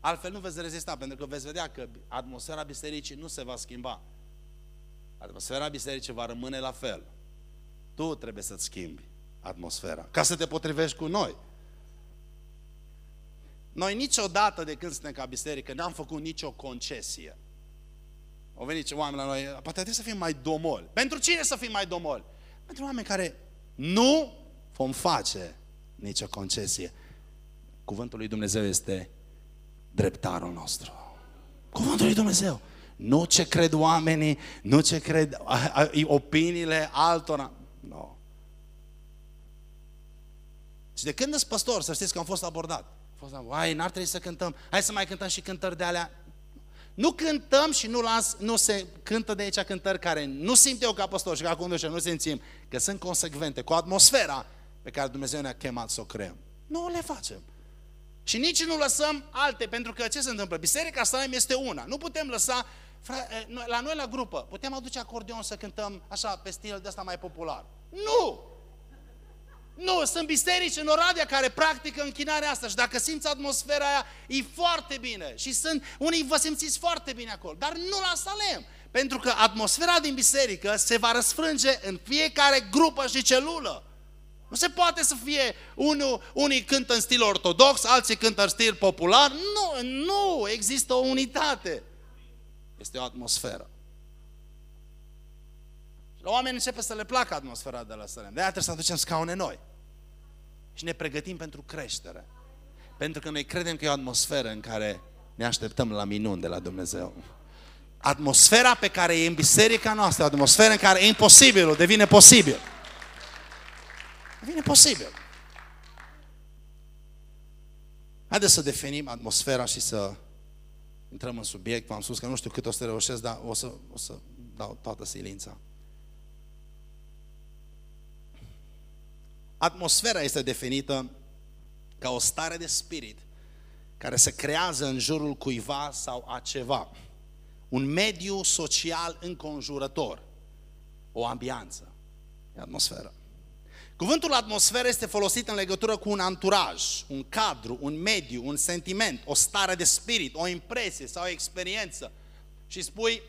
Altfel nu veți rezista, pentru că veți vedea că atmosfera bisericii nu se va schimba. Atmosfera bisericii va rămâne la fel. Tu trebuie să-ți schimbi atmosfera, ca să te potrivești cu noi. Noi niciodată de când suntem ca biserică n-am făcut nicio concesie. Au venit ce oameni la noi, poate trebuie să fim mai domoli. Pentru cine să fim mai domoli? Pentru oameni care nu vom face nicio concesie. Cuvântul lui Dumnezeu este dreptarul nostru. Cuvântul lui Dumnezeu. Nu ce cred oamenii, nu ce cred opiniile altora. Nu. No. Și de când sunt păstor, să știți că am fost abordat. Am fost, ai, n-ar trebui să cântăm. Hai să mai cântăm și cântări de alea. Nu cântăm și nu, las, nu se cântă de aici cântări care nu simt eu ca păstor și ca conducere, nu simțim, că sunt consecvente cu atmosfera pe care Dumnezeu ne-a chemat să o creăm. Nu le facem. Și nici nu lăsăm alte, pentru că ce se întâmplă? Biserica Salem este una. Nu putem lăsa, la noi la grupă, putem aduce acordeon să cântăm așa pe stil de asta mai popular. Nu! Nu, sunt biserici în Oradea care practică închinarea asta și dacă simți atmosfera aia, e foarte bine. Și sunt, unii vă simțiți foarte bine acolo, dar nu la Salem. Pentru că atmosfera din biserică se va răsfrânge în fiecare grupă și celulă. Nu se poate să fie unul, unii cântă în stil ortodox, alții cântă în stil popular. Nu, nu, există o unitate. Este o atmosferă. Și la oameni începe să le placă atmosfera de la Salem. De-aia trebuie să aducem scaune noi și ne pregătim pentru creștere. Pentru că noi credem că e o atmosferă în care ne așteptăm la minuni de la Dumnezeu. Atmosfera pe care e în biserica noastră, atmosfera în care e imposibilul, devine posibil. Devine posibil. Haideți să definim atmosfera și să intrăm în subiect. V-am spus că nu știu cât o să reușesc, dar o să, o să dau toată silința. Atmosfera este definită ca o stare de spirit care se creează în jurul cuiva sau a ceva. Un mediu social înconjurător. O ambianță. E atmosferă. Cuvântul atmosferă este folosit în legătură cu un anturaj, un cadru, un mediu, un sentiment, o stare de spirit, o impresie sau o experiență. Și spui,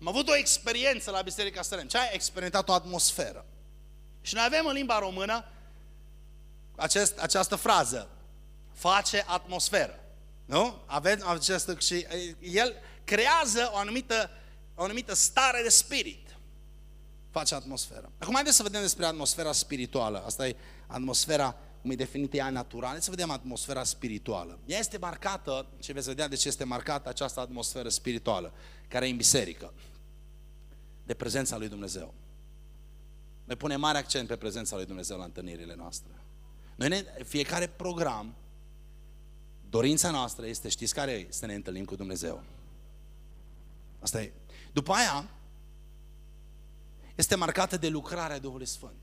am avut o experiență la Biserica Sărem. Ce ai experimentat o atmosferă? Și noi avem în limba română acest, această frază, face atmosferă. Nu? Avem această și el creează o anumită, o anumită stare de spirit. Face atmosferă. Acum haideți să vedem despre atmosfera spirituală. Asta e atmosfera, cum e definită ea naturală. Să vedem atmosfera spirituală. Ea este marcată, și veți vedea de ce este marcată această atmosferă spirituală, care e în biserică, de prezența lui Dumnezeu. Noi punem mare accent pe prezența lui Dumnezeu la întâlnirile noastre. Noi ne, fiecare program, dorința noastră este, știți care e? Să ne întâlnim cu Dumnezeu. Asta e. După aia, este marcată de lucrarea Duhului Sfânt.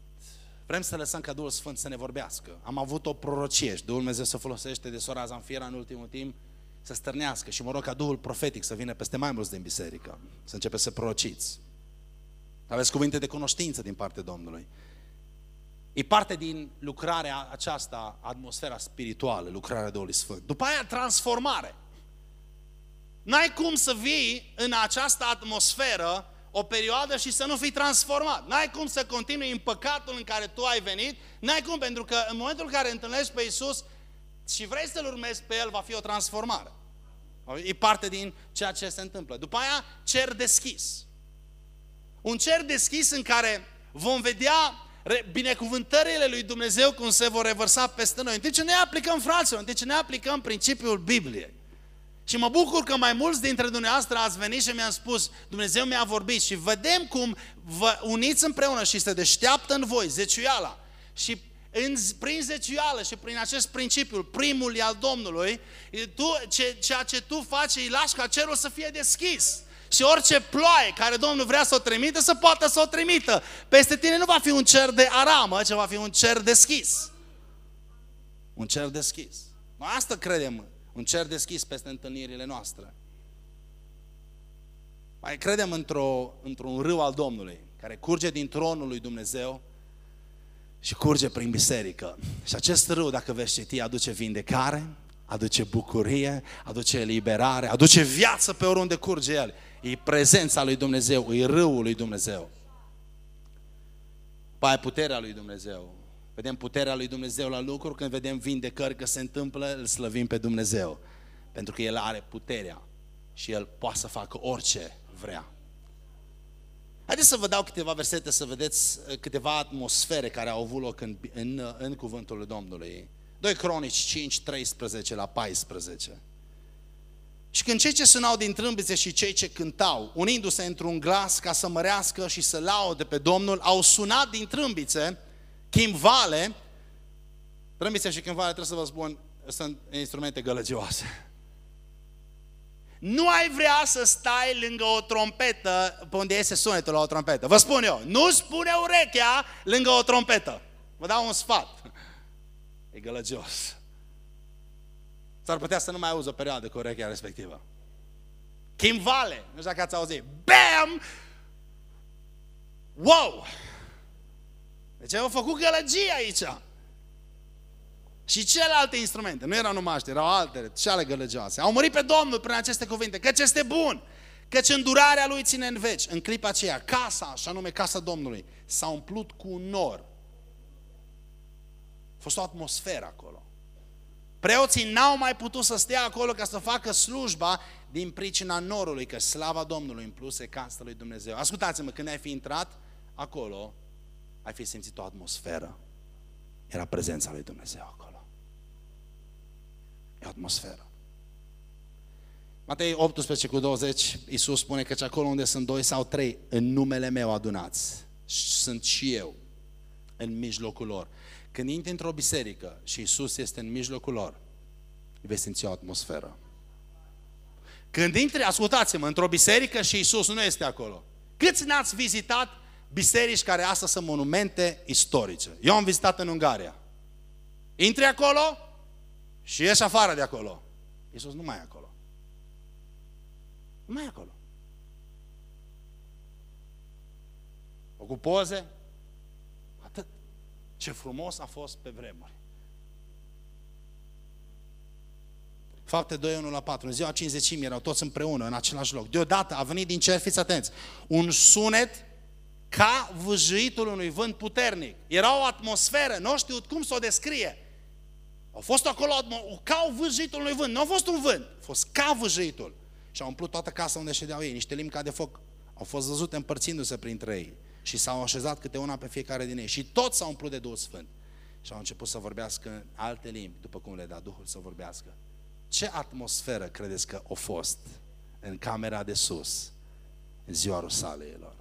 Vrem să lăsăm ca Duhul Sfânt să ne vorbească. Am avut o prorocie și Duhul Dumnezeu să folosește de sora Zanfira în ultimul timp să stârnească și mă rog ca Duhul profetic să vină peste mai mulți din biserică, să începe să prorociți. Aveți cuvinte de cunoștință din partea Domnului. E parte din lucrarea aceasta, atmosfera spirituală, lucrarea Duhului Sfânt. După aia, transformare. N-ai cum să vii în această atmosferă o perioadă și să nu fii transformat. N-ai cum să continui în păcatul în care tu ai venit. N-ai cum, pentru că în momentul în care întâlnești pe Isus și vrei să-L urmezi pe El, va fi o transformare. E parte din ceea ce se întâmplă. După aia, cer deschis. Un cer deschis în care vom vedea binecuvântările lui Dumnezeu cum se vor revărsa peste noi. În timp ce ne aplicăm, fraților, în timp ce ne aplicăm principiul Bibliei. Și mă bucur că mai mulți dintre dumneavoastră ați venit și mi-am spus, Dumnezeu mi-a vorbit și vedem cum vă uniți împreună și se deșteaptă în voi zeciuiala. Și în, prin zeciuială și prin acest principiu, primul e al Domnului, tu, ce, ceea ce tu faci, îi lași ca cerul să fie deschis. Și orice ploaie care Domnul vrea să o trimită, să poată să o trimită. Peste tine nu va fi un cer de aramă, ci va fi un cer deschis. Un cer deschis. Noi asta credem, un cer deschis peste întâlnirile noastre. Mai credem într-o, într-un râu al Domnului, care curge din tronul lui Dumnezeu și curge prin biserică. Și acest râu, dacă veți citi, aduce vindecare, aduce bucurie, aduce eliberare, aduce viață pe oriunde curge el. E prezența lui Dumnezeu, e râul lui Dumnezeu. Pa puterea lui Dumnezeu. Vedem puterea lui Dumnezeu la lucruri, când vedem vindecări că se întâmplă, îl slăvim pe Dumnezeu. Pentru că El are puterea și El poate să facă orice vrea. Haideți să vă dau câteva versete să vedeți uh, câteva atmosfere care au avut loc în, în, uh, în cuvântul lui Domnului. 2 Cronici 5, 13 la 14. Și când cei ce sunau din trâmbițe și cei ce cântau, unindu-se într-un glas ca să mărească și să laude pe Domnul, au sunat din trâmbițe, chimvale, trâmbițe și chimvale, trebuie să vă spun, sunt instrumente gălăgioase. Nu ai vrea să stai lângă o trompetă pe unde iese sunetul la o trompetă. Vă spun eu, nu spune urechea lângă o trompetă. Vă dau un sfat. E gălăgios. S-ar putea să nu mai auzi o perioadă cu urechea respectivă. Vale, nu știu dacă ați auzit. Bam! Wow! Deci au făcut gălăgie aici. Și celelalte instrumente, nu erau numai astea, erau altele, ale gălăgioase. Au murit pe Domnul prin aceste cuvinte, căci este bun, căci îndurarea Lui ține în veci. În clipa aceea, casa, și anume casa Domnului, s-a umplut cu un nor. A fost o atmosferă acolo. Preoții n-au mai putut să stea acolo ca să facă slujba din pricina norului, că slava Domnului împluse casa lui Dumnezeu. Ascultați-mă, când ai fi intrat acolo, ai fi simțit o atmosferă. Era prezența lui Dumnezeu acolo. E o atmosferă. Matei 18 cu 20, Iisus spune că acolo unde sunt doi sau trei, în numele meu adunați, sunt și eu în mijlocul lor. Când intri într-o biserică și Isus este în mijlocul lor, vei simți o atmosferă. Când intri, ascultați-mă, într-o biserică și Isus nu este acolo. Câți n-ați vizitat biserici care astăzi sunt monumente istorice? Eu am vizitat în Ungaria. Intri acolo și ieși afară de acolo. Isus nu mai e acolo. Nu mai e acolo. O cu poze, ce frumos a fost pe vremuri. Fapte 2, 1 la 4. În ziua 50 erau toți împreună, în același loc. Deodată a venit din cer, fiți atenți, un sunet ca vâjâitul unui vânt puternic. Era o atmosferă, nu știu cum să o descrie. Au fost acolo ca vâjâitul unui vânt. Nu a fost un vânt, a fost ca vâjâitul. Și au umplut toată casa unde ședeau ei. Niște limbi ca de foc au fost văzute împărțindu-se printre ei și s-au așezat câte una pe fiecare din ei și toți s-au umplut de Duhul Sfânt și au început să vorbească în alte limbi, după cum le da Duhul să vorbească. Ce atmosferă credeți că a fost în camera de sus, în ziua Rusaleilor?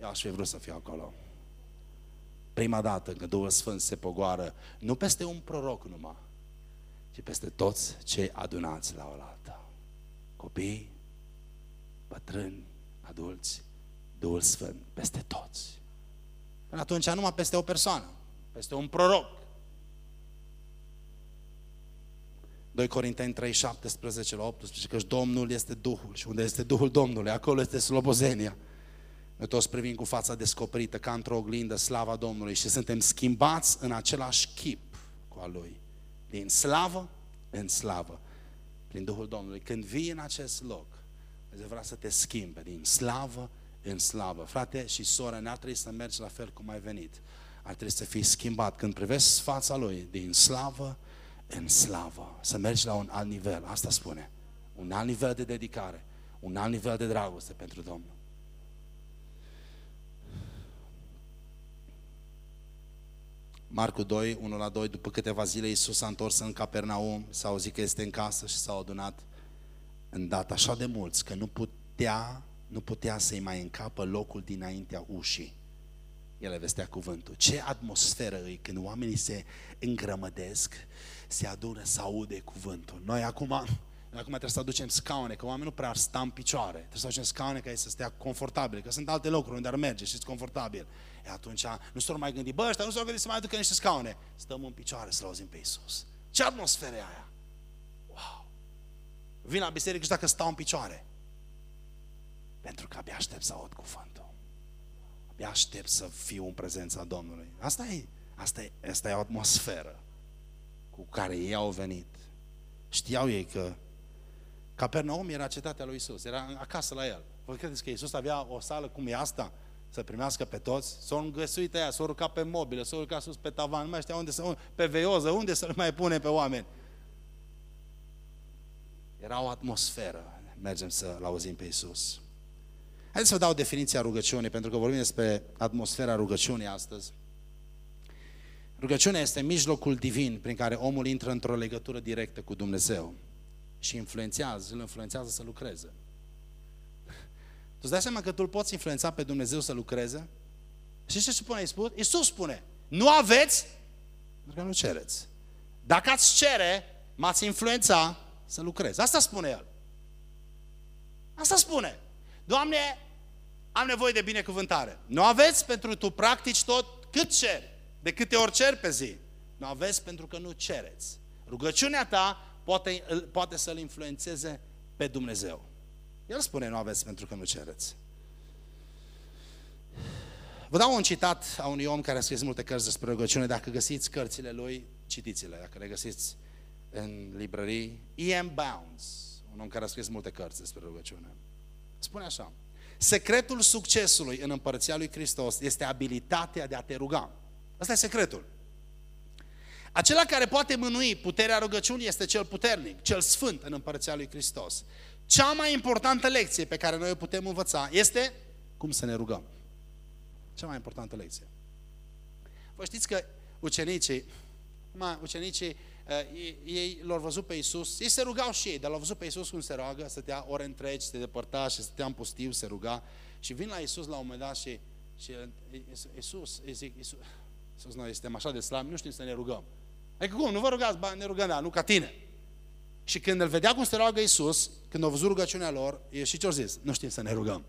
Eu aș fi vrut să fiu acolo. Prima dată când Duhul Sfânt se pogoară, nu peste un proroc numai, ci peste toți cei adunați la oaltă. Copii, bătrâni, adulți, Duhul Sfânt peste toți. Până atunci numai peste o persoană, peste un proroc. 2 Corinteni 3, 17 la 18, că Domnul este Duhul și unde este Duhul Domnului, acolo este slobozenia. Noi toți privim cu fața descoperită ca într-o oglindă slava Domnului și suntem schimbați în același chip cu al Lui. Din slavă în slavă, prin Duhul Domnului. Când vii în acest loc, Dumnezeu vrea să te schimbe din slavă în slavă. Frate și soră, n-ar trebui să mergi la fel cum ai venit. Ar trebui să fii schimbat. Când privești fața Lui, din slavă în slavă. Să mergi la un alt nivel. Asta spune. Un alt nivel de dedicare. Un alt nivel de dragoste pentru Domnul. Marcu 2, 1 la 2, după câteva zile Iisus s-a întors în Capernaum, s-a auzit că este în casă și s-au adunat îndată așa de mulți că nu putea, nu putea să-i mai încapă locul dinaintea ușii. El vestea cuvântul. Ce atmosferă îi când oamenii se îngrămădesc, se adună să aude cuvântul. Noi acum, noi acum trebuie să aducem scaune, că oamenii nu prea ar sta în picioare. Trebuie să aducem scaune ca ei să stea confortabil, că sunt alte locuri unde ar merge și confortabil. E atunci nu s-au mai gândit, bă, ăștia nu s-au gândit să mai aducă niște scaune. Stăm în picioare să-L auzim pe Iisus. Ce atmosferă e aia? Wow! Vin la biserică și dacă stau în picioare. Pentru că abia aștept să aud cuvântul. Abia aștept să fiu în prezența Domnului. Asta e, asta e, asta e o atmosferă cu care ei au venit. Știau ei că Capernaum era cetatea lui Isus, era acasă la el. Voi credeți că Isus avea o sală cum e asta? Să primească pe toți? S-au îngăsuit aia, s-au urcat pe mobilă, s-au urcat sus pe tavan, nu mai știa unde să, pe veioză, unde să-l mai pune pe oameni. Era o atmosferă. Mergem să-L auzim pe Isus. Haideți să vă dau definiția rugăciunii, pentru că vorbim despre atmosfera rugăciunii astăzi. Rugăciunea este mijlocul divin prin care omul intră într-o legătură directă cu Dumnezeu și influențează, îl influențează să lucreze. Tu îți dai seama că tu îl poți influența pe Dumnezeu să lucreze? Și ce spune Iisus? Iisus spune, nu aveți, pentru că nu cereți. Dacă ați cere, m-ați influența să lucrez. Asta spune El. Asta spune. Doamne, am nevoie de binecuvântare. Nu aveți pentru tu practici tot cât ceri. De câte ori cer pe zi? Nu aveți pentru că nu cereți. Rugăciunea ta poate, poate să-L influențeze pe Dumnezeu. El spune, nu aveți pentru că nu cereți. Vă dau un citat a unui om care a scris multe cărți despre rugăciune. Dacă găsiți cărțile lui, citiți-le. Dacă le găsiți în librării, E.M. Bounds, un om care a scris multe cărți despre rugăciune. Spune așa, secretul succesului în împărăția lui Hristos este abilitatea de a te ruga. Asta e secretul. Acela care poate mânui puterea rugăciunii este cel puternic, cel sfânt în împărăția lui Hristos. Cea mai importantă lecție pe care noi o putem învăța este cum să ne rugăm. Cea mai importantă lecție. Vă știți că ucenicii, ma, ucenicii, uh, ei, ei l-au văzut pe Iisus, ei se rugau și ei, dar l-au văzut pe Iisus cum se roagă, stătea ore întregi, se depărta și stătea în pustiu, se ruga și vin la Iisus la un moment dat și, și Iisus, îi zic, Iisus, Iisus, noi suntem așa de slabi, nu știm să ne rugăm. Adică cum, nu vă rugați, ba, ne rugăm, da, nu ca tine. Și când îl vedea cum se roagă Iisus, când au văzut rugăciunea lor, e și ce-au zis? Nu știm să ne rugăm.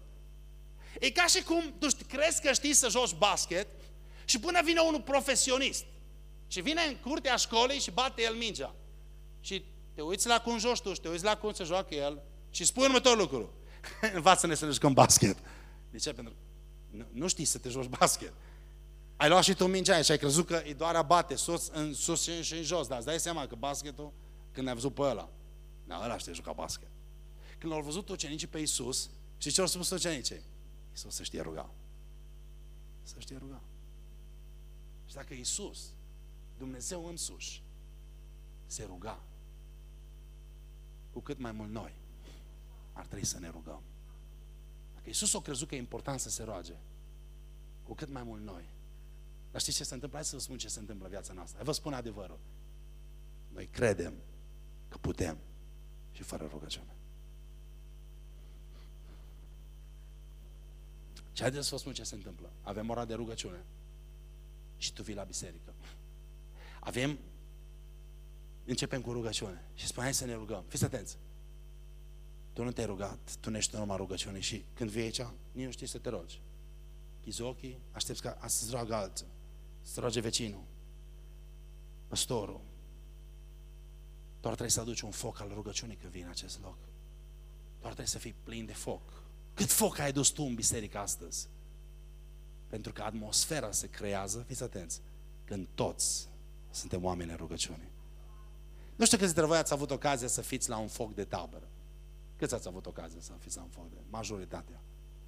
E ca și cum tu crezi că știi să joci basket și până vine unul profesionist și vine în curtea școlii și bate el mingea. Și te uiți la cum joci tu și te uiți la cum se joacă el și spui următorul lucru. Învață-ne să ne jucăm basket. De ce? Pentru că nu, nu știi să te joci basket. Ai luat și tu mingea aia și ai crezut că e doar a bate sus, în, sus și în, și în jos, dar îți dai seama că basketul, când ai văzut pe ăla, da, ăla știe juca basket. Când l-au văzut ucenicii pe Isus, și ce au spus ucenicii? Isus să știe ruga. Să știe ruga. Și dacă Isus, Dumnezeu însuși, se ruga, cu cât mai mult noi, ar trebui să ne rugăm. Dacă Isus a crezut că e important să se roage, cu cât mai mult noi. Dar știți ce se întâmplă? Hai să vă spun ce se întâmplă în viața noastră. Vă spun adevărul. Noi credem că putem și fără rugăciune. Și haideți să vă spun ce se întâmplă. Avem ora de rugăciune și tu vii la biserică. Avem, începem cu rugăciune și spune, hai să ne rugăm. Fiți atenți. Tu nu te-ai rugat, tu nu ești în urma rugăciunii și când vii aici, nici nu știi să te rogi. Chizi ochii, aștepți ca să-ți roagă alții, să roage vecinul, păstorul. Doar trebuie să aduci un foc al rugăciunii când vii în acest loc. Doar trebuie să fii plin de foc. Cât foc ai dus tu în biserică astăzi? Pentru că atmosfera se creează, fiți atenți, când toți suntem oameni în rugăciune. Nu știu câți dintre voi ați avut ocazia să fiți la un foc de tabără. Câți ați avut ocazia să fiți la un foc de Majoritatea.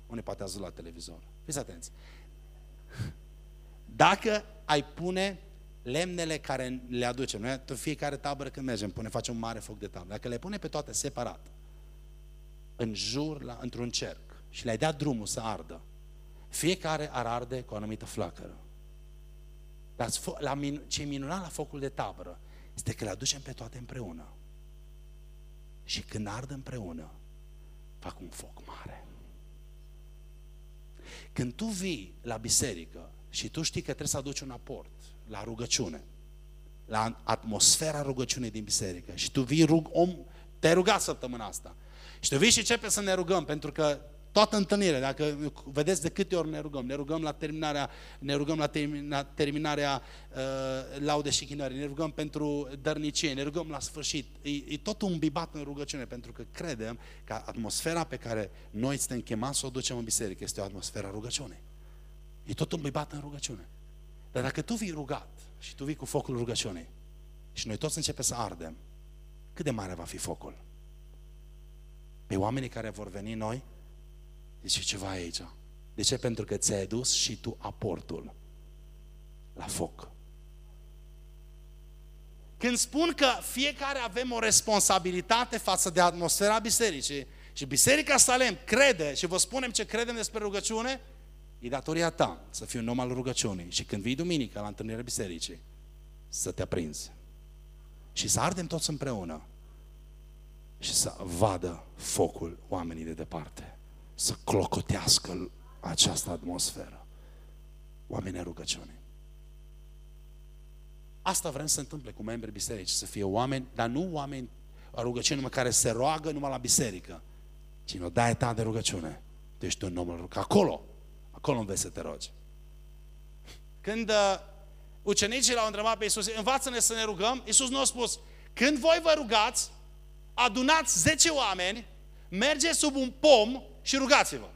Unii poate ați la televizor. Fiți atenți. Dacă ai pune lemnele care le aducem, noi fiecare tabără când mergem, pune, facem un mare foc de tabără. Dacă le pune pe toate separat, în jur, la, într-un cerc și le-ai dat drumul să ardă, fiecare ar arde cu o anumită flacără. Dar la min, ce minunat la focul de tabără este că le aducem pe toate împreună. Și când ard împreună, fac un foc mare. Când tu vii la biserică și tu știi că trebuie să aduci un aport la rugăciune, la atmosfera rugăciunii din biserică și tu vii, rug, om, te-ai rugat săptămâna asta și tu vii și începe să ne rugăm pentru că toată întâlnirea, dacă vedeți de câte ori ne rugăm, ne rugăm la terminarea, ne rugăm la termina, terminarea uh, laude și chinării, ne rugăm pentru dărnicie, ne rugăm la sfârșit. E, e tot un bibat în rugăciune, pentru că credem că atmosfera pe care noi suntem chemați să o ducem în biserică este o atmosferă a rugăciunii. E tot un bibat în rugăciune. Dar dacă tu vii rugat și tu vii cu focul rugăciunii și noi toți începem să ardem, cât de mare va fi focul? Pe oamenii care vor veni noi, Zice ceva aici. De ce? Pentru că ți-ai dus și tu aportul la foc. Când spun că fiecare avem o responsabilitate față de atmosfera bisericii și Biserica Salem crede și vă spunem ce credem despre rugăciune, e datoria ta să fii un om al rugăciunii și când vii duminică la întâlnirea bisericii, să te aprinzi și să ardem toți împreună și să vadă focul oamenii de departe să clocotească această atmosferă. Oamenii rugăciune. Asta vrem să se întâmple cu membrii bisericii, să fie oameni, dar nu oameni a rugăciune care se roagă numai la biserică, ci nu dai ta de rugăciune. Tu ești un om al rugăciune. Acolo, acolo înveți să te rogi. Când uh, ucenicii l-au întrebat pe Iisus, învață-ne să ne rugăm, Iisus nu a spus, când voi vă rugați, adunați 10 oameni, mergeți sub un pom și rugați-vă.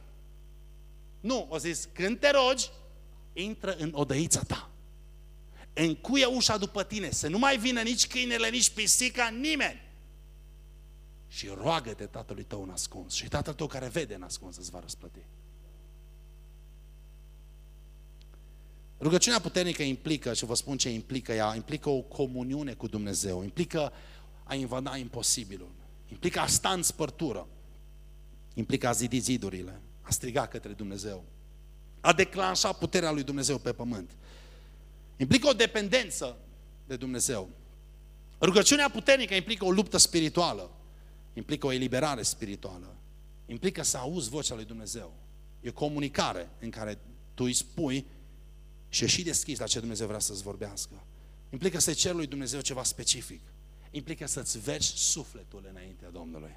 Nu, o zis, când te rogi, intră în odăița ta. Încuie ușa după tine, să nu mai vină nici câinele, nici pisica, nimeni. Și roagă-te tatălui tău ascuns. Și tatăl tău care vede ascuns îți va răsplăti. Rugăciunea puternică implică, și vă spun ce implică ea, implică o comuniune cu Dumnezeu, implică a invada imposibilul, implică a sta în spărtură, implică a zidi zidurile, a striga către Dumnezeu, a declanșa puterea lui Dumnezeu pe pământ. Implică o dependență de Dumnezeu. Rugăciunea puternică implică o luptă spirituală, implică o eliberare spirituală, implică să auzi vocea lui Dumnezeu. E o comunicare în care tu îi spui și și deschis la ce Dumnezeu vrea să-ți vorbească. Implică să ceri lui Dumnezeu ceva specific. Implică să-ți vergi sufletul înaintea Domnului.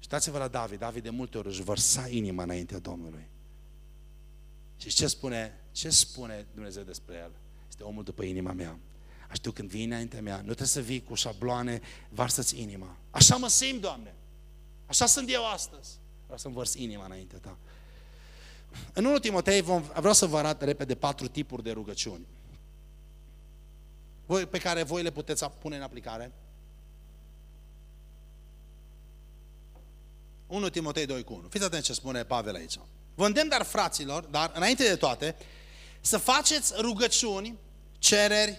Uitați-vă la David. David de multe ori își vărsa inima înaintea Domnului. Și ce spune, ce spune Dumnezeu despre el? Este omul după inima mea. Știu când vii înaintea mea, nu trebuie să vii cu șabloane, varsă-ți inima. Așa mă simt, Doamne. Așa sunt eu astăzi. Vreau să-mi vărs inima înaintea ta. În 1 Timotei vom, vreau să vă arăt repede patru tipuri de rugăciuni. Voi, pe care voi le puteți pune în aplicare. 1 Timotei 2 cu 1. Fiți atenți ce spune Pavel aici. Vă îndemn dar fraților, dar înainte de toate, să faceți rugăciuni, cereri,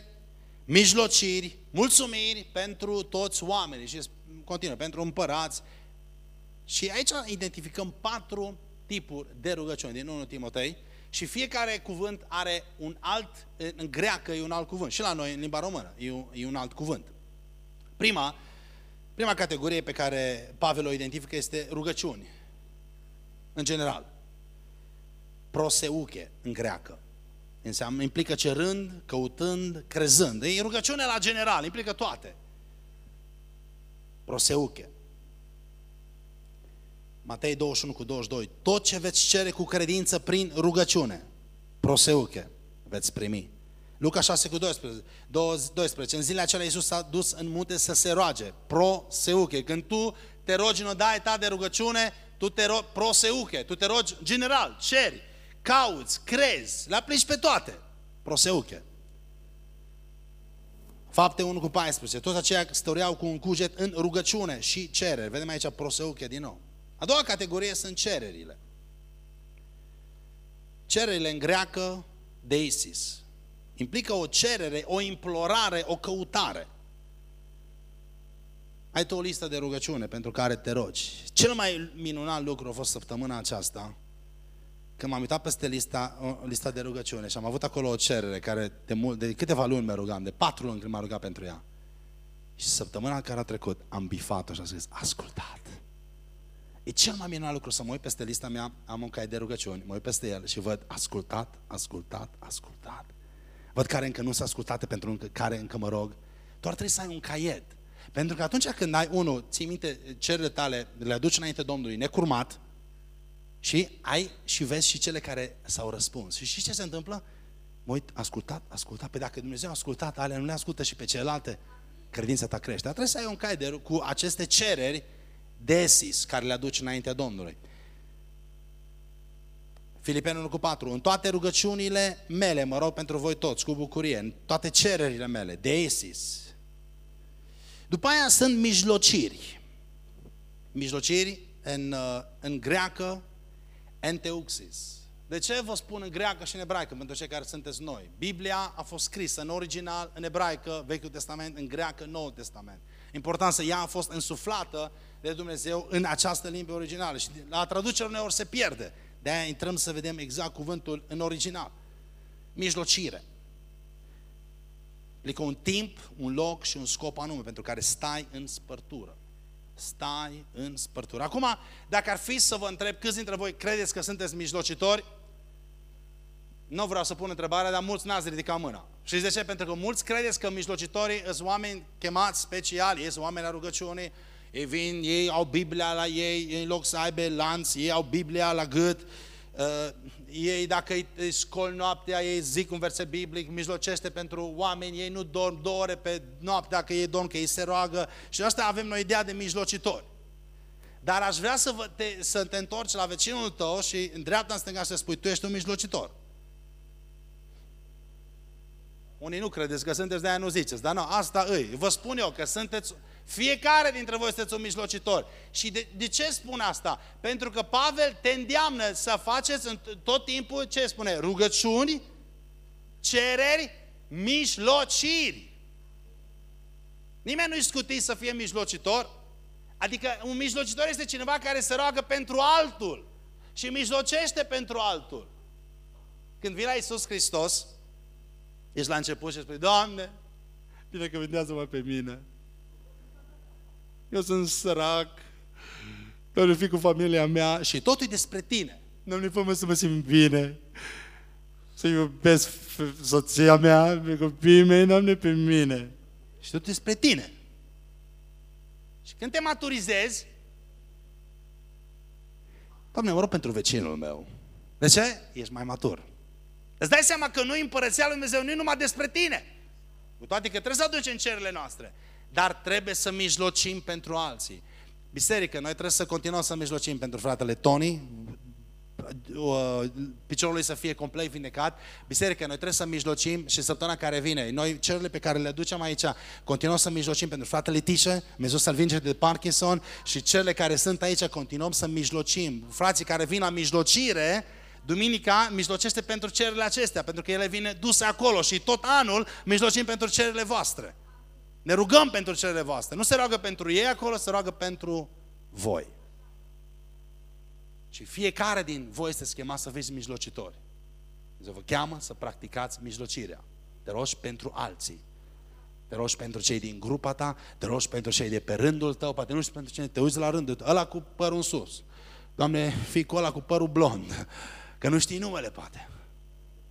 mijlociri, mulțumiri pentru toți oamenii și continuă, pentru împărați. Și aici identificăm patru tipuri de rugăciuni din 1 Timotei și fiecare cuvânt are un alt, în greacă e un alt cuvânt și la noi în limba română e un, e un alt cuvânt. Prima Prima categorie pe care Pavel o identifică este rugăciuni, în general. Proseuche, în greacă. Înseamnă, implică cerând, căutând, crezând. E rugăciune la general, implică toate. Proseuche. Matei 21 cu 22. Tot ce veți cere cu credință prin rugăciune, proseuche, veți primi. Luca 6 cu 12, 12. În zilele acelea Iisus s-a dus în munte să se roage. Pro-seuche. Când tu te rogi în odaia ta de rugăciune, tu te rogi, pro-seuche. Tu te rogi general, ceri, cauți, crezi, le aplici pe toate. Proseuche. Fapte 1 cu 14. Toți aceia stăreau cu un cuget în rugăciune și cereri. Vedem aici proseuche din nou. A doua categorie sunt cererile. Cererile în greacă, deisis. Implică o cerere, o implorare, o căutare. Ai tu o listă de rugăciune pentru care te rogi. Cel mai minunat lucru a fost săptămâna aceasta când m-am uitat peste lista, lista de rugăciune și am avut acolo o cerere care de, mult, de câteva luni mă rugam, de patru luni când m-am rugat pentru ea. Și săptămâna care a trecut am bifat-o și am zis, ascultat. E cel mai minunat lucru să mă uit peste lista mea, am un caiet de rugăciuni, mă uit peste el și văd ascultat, ascultat, ascultat. Văd care încă nu sunt ascultate pentru care încă mă rog. Doar trebuie să ai un caiet. Pentru că atunci când ai unul, ții minte, cererile tale, le aduci înainte Domnului, necurmat, și ai și vezi și cele care s-au răspuns. Și știi ce se întâmplă? Mă uit, ascultat, ascultat. Pe dacă Dumnezeu a ascultat, ale nu le ascultă și pe celelalte, credința ta crește. Dar trebuie să ai un cai de, cu aceste cereri desis care le aduci înaintea Domnului. Filipeni 1 cu 4. În toate rugăciunile mele, mă rog pentru voi toți, cu bucurie, în toate cererile mele, desis. După aia sunt mijlociri. Mijlociri în, uh, în greacă Enteuxis. De ce vă spun în greacă și în ebraică, pentru cei care sunteți noi? Biblia a fost scrisă în original, în ebraică, Vechiul Testament, în greacă, Noul Testament. Important să ea a fost însuflată de Dumnezeu în această limbă originală și la traducere uneori se pierde. De-aia intrăm să vedem exact cuvântul în original. Mijlocire. Adică un timp, un loc și un scop anume pentru care stai în spărtură stai în spărtură. Acum, dacă ar fi să vă întreb câți dintre voi credeți că sunteți mijlocitori, nu vreau să pun întrebarea, dar mulți n-ați ridicat mâna. Și de ce? Pentru că mulți credeți că mijlocitorii sunt oameni chemați special, ei sunt oameni la rugăciune, ei vin, ei au Biblia la ei, în loc să aibă lanț, ei au Biblia la gât, uh, ei dacă îi scol noaptea, ei zic un verset biblic, mijlocește pentru oameni, ei nu dorm două ore pe noapte dacă ei dorm, că ei se roagă și asta avem noi ideea de mijlocitori. Dar aș vrea să, vă, te, să te întorci la vecinul tău și în dreapta, în stânga să spui, tu ești un mijlocitor. Unii nu credeți că sunteți, de aia nu ziceți, dar nu, asta îi. Vă spun eu că sunteți fiecare dintre voi sunteți un mijlocitor. Și de, de ce spun asta? Pentru că Pavel te îndeamnă să faceți în tot timpul, ce spune? Rugăciuni, cereri, mijlociri. Nimeni nu-i scutit să fie mijlocitor. Adică un mijlocitor este cineva care se roagă pentru altul și mijlocește pentru altul. Când vii la Iisus Hristos, ești la început și spui, Doamne, bine că vindează-mă pe mine. Eu sunt sărac, doar fi cu familia mea și totul e despre tine. Doamne, fă să mă simt bine, să iubesc soția mea, pe copiii mei, Doamne, pe mine. Și totul despre tine. Și când te maturizezi, Doamne, mă rog pentru vecinul meu. De ce? Ești mai matur. Îți dai seama că nu împărăția lui Dumnezeu nu e numai despre tine. Cu toate că trebuie să aduci în cerurile noastre dar trebuie să mijlocim pentru alții. Biserică, noi trebuie să continuăm să mijlocim pentru fratele Tony, uh, piciorul lui să fie complet vindecat. Biserică, noi trebuie să mijlocim și săptămâna care vine, noi cerurile pe care le ducem aici, continuăm să mijlocim pentru fratele Tișe, Dumnezeu să-l vinge de Parkinson și cele care sunt aici, continuăm să mijlocim. Frații care vin la mijlocire, Duminica mijlocește pentru cererile acestea, pentru că ele vine duse acolo și tot anul mijlocim pentru cererile voastre. Ne rugăm pentru cele voastre. Nu se roagă pentru ei acolo, se roagă pentru voi. Și fiecare din voi este chemat să fiți mijlocitori. Dumnezeu vă cheamă să practicați mijlocirea. Te rogi pentru alții. Te rogi pentru cei din grupa ta, te rogi pentru cei de pe rândul tău, poate nu știu pentru cine, te uiți la rândul tău, ăla cu părul în sus. Doamne, fii cu ăla cu părul blond, că nu știi numele, poate.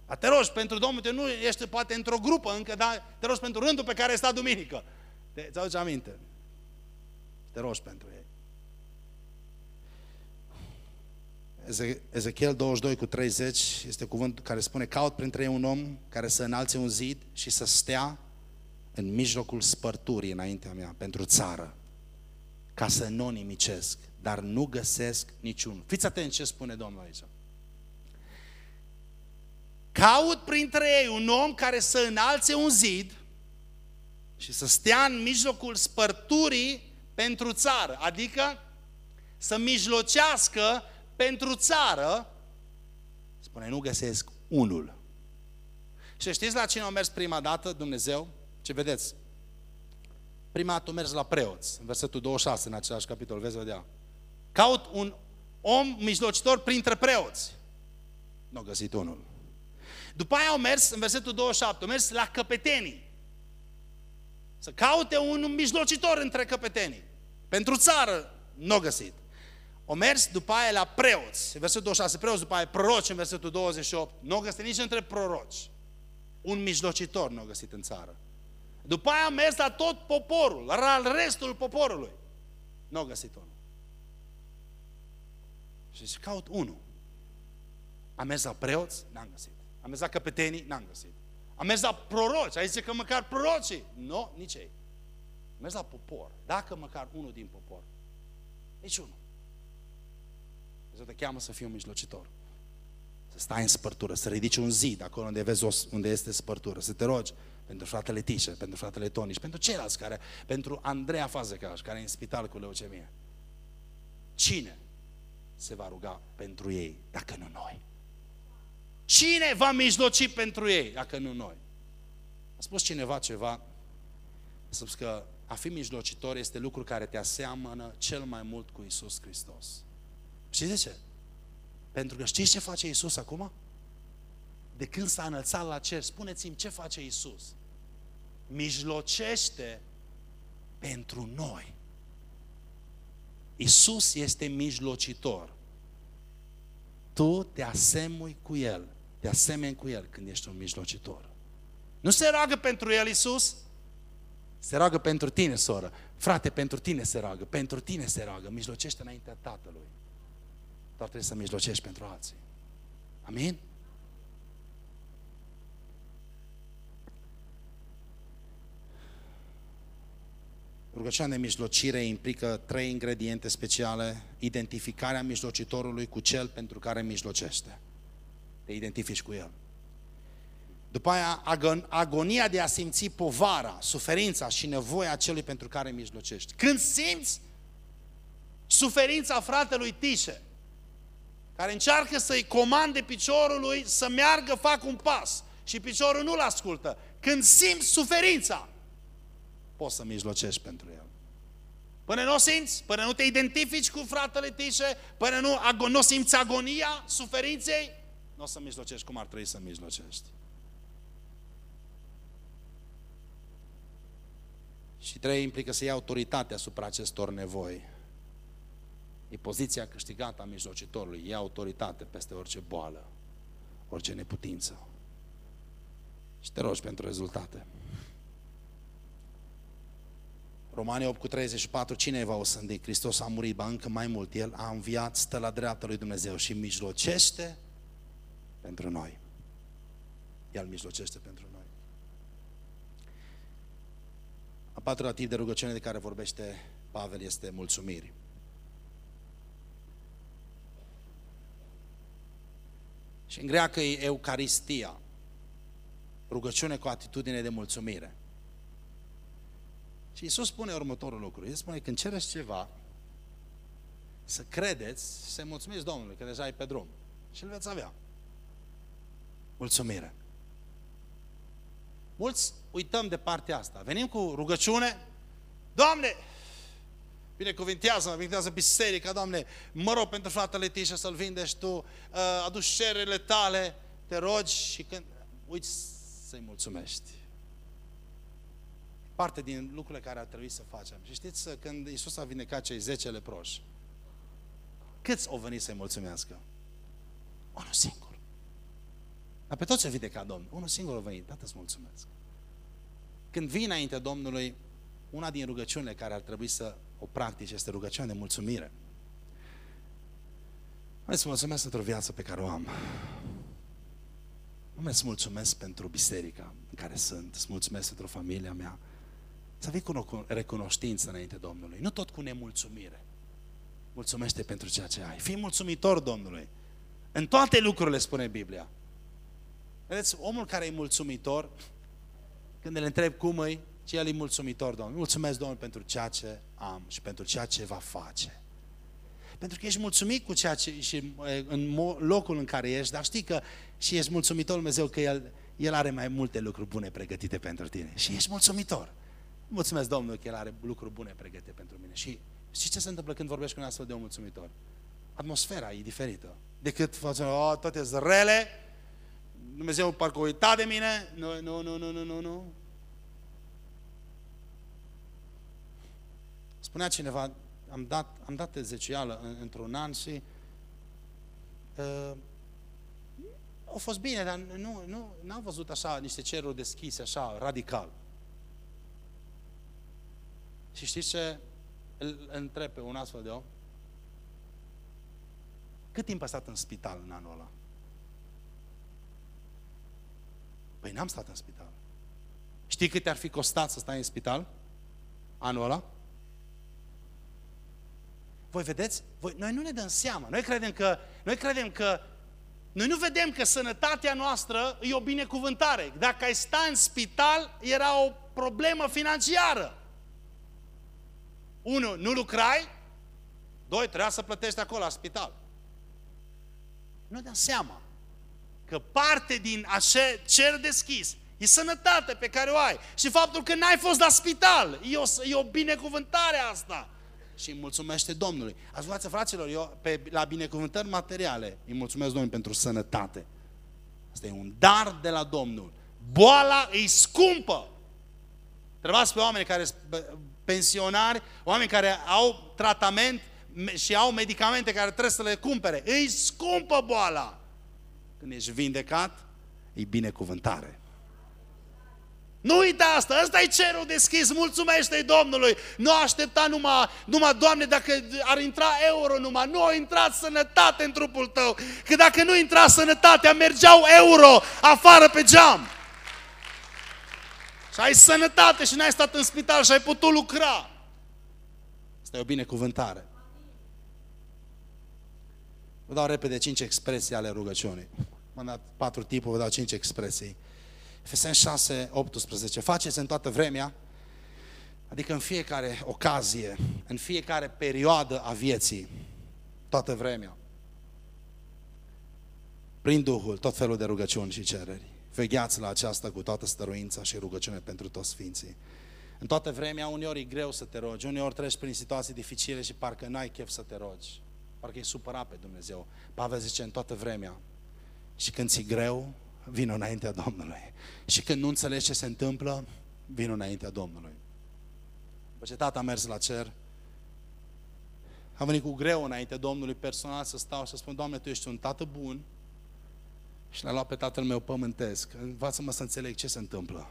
A te rogi pentru Domnul, te nu ești poate într-o grupă încă, dar te rogi pentru rândul pe care ai stat duminică. Te, ți aduce aminte. Te rogi pentru ei. Ezechiel 22 cu 30 este cuvânt care spune caut printre ei un om care să înalțe un zid și să stea în mijlocul spărturii înaintea mea pentru țară ca să nu o nimicesc, dar nu găsesc niciun. Fiți atenți ce spune Domnul aici. Caut printre ei un om care să înalțe un zid și să stea în mijlocul spărturii pentru țară, adică să mijlocească pentru țară, spune, nu găsesc unul. Și știți la cine a mers prima dată Dumnezeu? Ce vedeți? Prima dată a mers la preoți, în versetul 26, în același capitol, veți vedea. Caut un om mijlocitor printre preoți. nu au găsit unul. După aia au mers, în versetul 27, au mers la căpetenii. Să caute un mijlocitor între căpetenii. Pentru țară, nu au găsit. O mers după aia la preoți, în versetul 26, preoți, după aia proroci în versetul 28. Nu au găsit nici între proroci. Un mijlocitor nu au găsit în țară. După aia a mers la tot poporul, la restul poporului. Nu au găsit unul. Și zice, caut unul. Am mers la preoți, n-am găsit. Am mers la căpetenii, n-am găsit. Am mers la proroci, ai zice că măcar prorocii. Nu, no, nici ei. Am mers la popor, dacă măcar unul din popor. Nici unul. Dumnezeu te cheamă să fii un mijlocitor. Să stai în spărtură, să ridici un zid acolo unde, vezi unde este spărtură, să te rogi pentru fratele Tișe, pentru fratele Toniș și pentru ceilalți care, pentru Andreea Fazecaș, care e în spital cu leucemie. Cine se va ruga pentru ei dacă nu noi? Cine va mijloci pentru ei dacă nu noi? A spus cineva ceva, a spus că a fi mijlocitor este lucru care te aseamănă cel mai mult cu Isus Hristos. Știți de ce? Pentru că știți ce face Isus acum? De când s-a înălțat la cer, spuneți-mi ce face Isus? Mijlocește pentru noi. Isus este mijlocitor. Tu te asemui cu El, te asemeni cu El când ești un mijlocitor. Nu se roagă pentru El Isus, se roagă pentru tine, soră. Frate, pentru tine se roagă, pentru tine se roagă, mijlocește înaintea Tatălui. Doar trebuie să mijlocești pentru alții. Amin? Rugăciunea de mijlocire implică trei ingrediente speciale. Identificarea mijlocitorului cu cel pentru care mijlocește. Te identifici cu el. După aia, agonia de a simți povara, suferința și nevoia celui pentru care mijlocești. Când simți suferința fratelui Tișe, care încearcă să-i comande piciorului să meargă, fac un pas și piciorul nu-l ascultă. Când simți suferința, poți să mijlocești pentru el. Până nu o simți, până nu te identifici cu fratele Tișe, până nu, nu simți agonia suferinței, nu o să mijlocești cum ar trebui să mijlocești. Și trei implică să iei autoritate asupra acestor nevoi. E poziția câștigată a mijlocitorului, e autoritate peste orice boală, orice neputință. Și te rogi pentru rezultate. Romanii 8 cu 34, cine va osândi? Hristos a murit, ba încă mai mult, El a înviat, stă la dreapta lui Dumnezeu și mijlocește pentru noi. El mijlocește pentru noi. A patrulea tip de rugăciune de care vorbește Pavel este mulțumiri. Și în greacă e Eucaristia, rugăciune cu atitudine de mulțumire. Și Iisus spune următorul lucru. El spune, când cereți ceva, să credeți și să mulțumiți Domnului, că deja e pe drum. Și îl veți avea. Mulțumire. Mulți uităm de partea asta. Venim cu rugăciune. Doamne, Binecuvintează-mă, binecuvintează biserica, Doamne, mă rog pentru fratele Tișa să-l vindești Tu, uh, aduci cererile tale, te rogi și când uiți să-i mulțumești. Parte din lucrurile care ar trebui să facem. Și știți, când Iisus a vindecat cei 10 leproși, câți au venit să-i mulțumească? Unul singur. Dar pe toți a vindecat Domnul. Unul singur a venit. Tată, îți mulțumesc. Când vii înainte Domnului, una din rugăciunile care ar trebui să o practici este rugăciunea de mulțumire. Vreau să mulțumesc pentru viața pe care o am. Nu să mulțumesc pentru biserica în care sunt, să mulțumesc pentru familia mea. Să vii cu o recunoștință înainte Domnului, nu tot cu nemulțumire. Mulțumește pentru ceea ce ai. Fii mulțumitor Domnului. În toate lucrurile spune Biblia. Vedeți, omul care e mulțumitor, când îl întreb cum îi, și el e mulțumitor, Domnul. Mulțumesc, Domnul, pentru ceea ce am și pentru ceea ce va face. Pentru că ești mulțumit cu ceea ce și în locul în care ești, dar știi că și ești mulțumitor Dumnezeu că El, El are mai multe lucruri bune pregătite pentru tine. Și ești mulțumitor. Mulțumesc Domnul că El are lucruri bune pregătite pentru mine. Și știți ce se întâmplă când vorbești cu un astfel de un mulțumitor? Atmosfera e diferită. Decât facem, oh, toate sunt rele, Dumnezeu parcă uitat de mine. Nu, nu, nu, nu, nu, nu, nu. Spunea cineva, am dat, am dat zecială în, într-un an și uh, a fost bine, dar nu, nu, n-am văzut așa niște ceruri deschise, așa, radical. Și știți ce îl întreb pe un astfel de om? Cât timp a stat în spital în anul ăla? Păi n-am stat în spital. Știi cât ar fi costat să stai în spital? Anul ăla? Voi vedeți? Voi, noi nu ne dăm seama. Noi credem că, noi credem că noi nu vedem că sănătatea noastră e o binecuvântare. Dacă ai sta în spital, era o problemă financiară. Unu, nu lucrai. Doi, trebuia să plătești acolo la spital. Nu dăm seama că parte din acel cer deschis e sănătate pe care o ai. Și faptul că n-ai fost la spital, e o, e o binecuvântare asta. Și îi mulțumește Domnului. Ascultați, fraților, eu pe, la binecuvântări materiale îi mulțumesc Domnului pentru sănătate. Asta e un dar de la Domnul. Boala e scumpă. Trebuiați pe oameni care sunt pensionari, oameni care au tratament și au medicamente care trebuie să le cumpere. Îi scumpă boala. Când ești vindecat, e binecuvântare. Nu uita asta, ăsta e cerul deschis, mulțumește-i Domnului. Nu aștepta numai, numai, Doamne, dacă ar intra euro numai, nu a intrat sănătate în trupul tău. Că dacă nu intra sănătatea, mergeau euro afară pe geam. Și ai sănătate și n-ai stat în spital și ai putut lucra. Asta e o binecuvântare. Vă dau repede cinci expresii ale rugăciunii. M-am dat patru tipuri, vă dau cinci expresii. Efeseni 6, 18. Faceți în toată vremea, adică în fiecare ocazie, în fiecare perioadă a vieții, toată vremea. Prin Duhul, tot felul de rugăciuni și cereri. Vegheați la aceasta cu toată stăruința și rugăciune pentru toți Sfinții. În toată vremea, uneori e greu să te rogi, uneori treci prin situații dificile și parcă n-ai chef să te rogi. Parcă e supărat pe Dumnezeu. Pavel zice, în toată vremea. Și când ți greu, vin înaintea Domnului. Și când nu înțelegi ce se întâmplă, vin înaintea Domnului. După ce tata a mers la cer, am venit cu greu înaintea Domnului personal să stau și să spun, Doamne, Tu ești un tată bun și l-a luat pe tatăl meu pământesc. Învață-mă să înțeleg ce se întâmplă.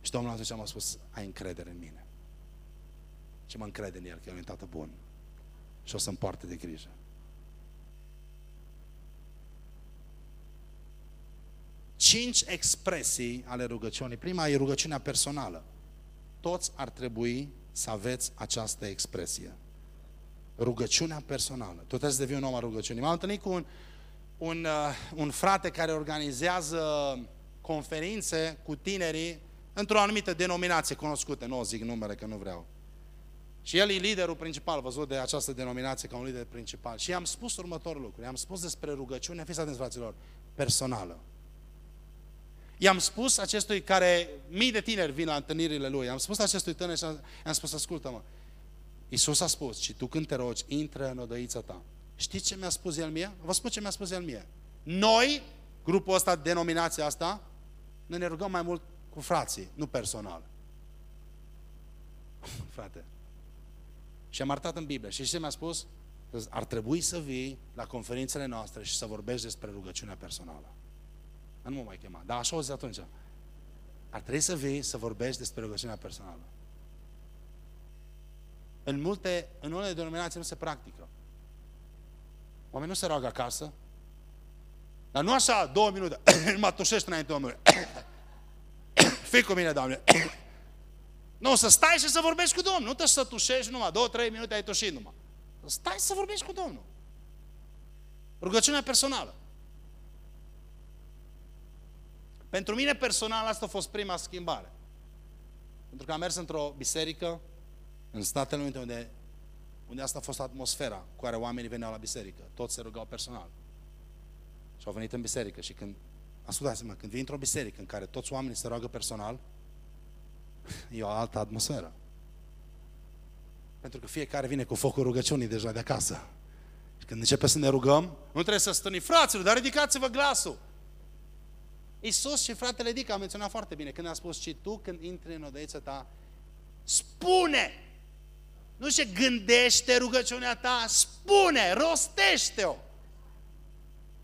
Și Domnul atunci m-a spus, ai încredere în mine. Și mă încrede în El, că El e un tată bun. Și o să-mi poarte de grijă. cinci expresii ale rugăciunii. Prima e rugăciunea personală. Toți ar trebui să aveți această expresie. Rugăciunea personală. Tu trebuie să devii un om al rugăciunii. M-am întâlnit cu un, un, uh, un frate care organizează conferințe cu tinerii într-o anumită denominație cunoscută. Nu o zic numele că nu vreau. Și el e liderul principal, văzut de această denominație ca un lider principal. Și i-am spus următorul lucru. I-am spus despre rugăciune, fiți atenți fraților, personală. I-am spus acestui care, mii de tineri vin la întâlnirile lui, am spus acestui tânăr și am spus, ascultă-mă, Iisus a spus, și tu când te rogi, intră în odăița ta. Știți ce mi-a spus el mie? Vă spun ce mi-a spus el mie. Noi, grupul ăsta, denominația asta, noi ne rugăm mai mult cu frații, nu personal. Frate. Și am arătat în Biblie. Și ce mi-a spus? Ar trebui să vii la conferințele noastre și să vorbești despre rugăciunea personală. Nu mă mai chema. Dar așa o zi atunci. Ar trebui să vii să vorbești despre rugăciunea personală. În multe, în unele denominații nu se practică. Oamenii nu se roagă acasă, dar nu așa, două minute, mă tușești înainte Domnului. Fii cu mine, Doamne. nu, să stai și să vorbești cu Domnul. Nu te să tușești numai, două, trei minute ai tușit numai. Stai să vorbești cu Domnul. Rugăciunea personală. Pentru mine personal asta a fost prima schimbare. Pentru că am mers într-o biserică în Statele Unite unde, unde asta a fost atmosfera cu care oamenii veneau la biserică. Toți se rugau personal. Și au venit în biserică și când, ascultați-mă, când vii într-o biserică în care toți oamenii se roagă personal, e o altă atmosferă. Pentru că fiecare vine cu focul rugăciunii deja de acasă. Când începe să ne rugăm, nu trebuie să stăni fraților, dar ridicați-vă glasul. Iisus și fratele Dica a menționat foarte bine când a spus, și tu când intri în odăița ta, spune! Nu ce gândește rugăciunea ta, spune, rostește-o!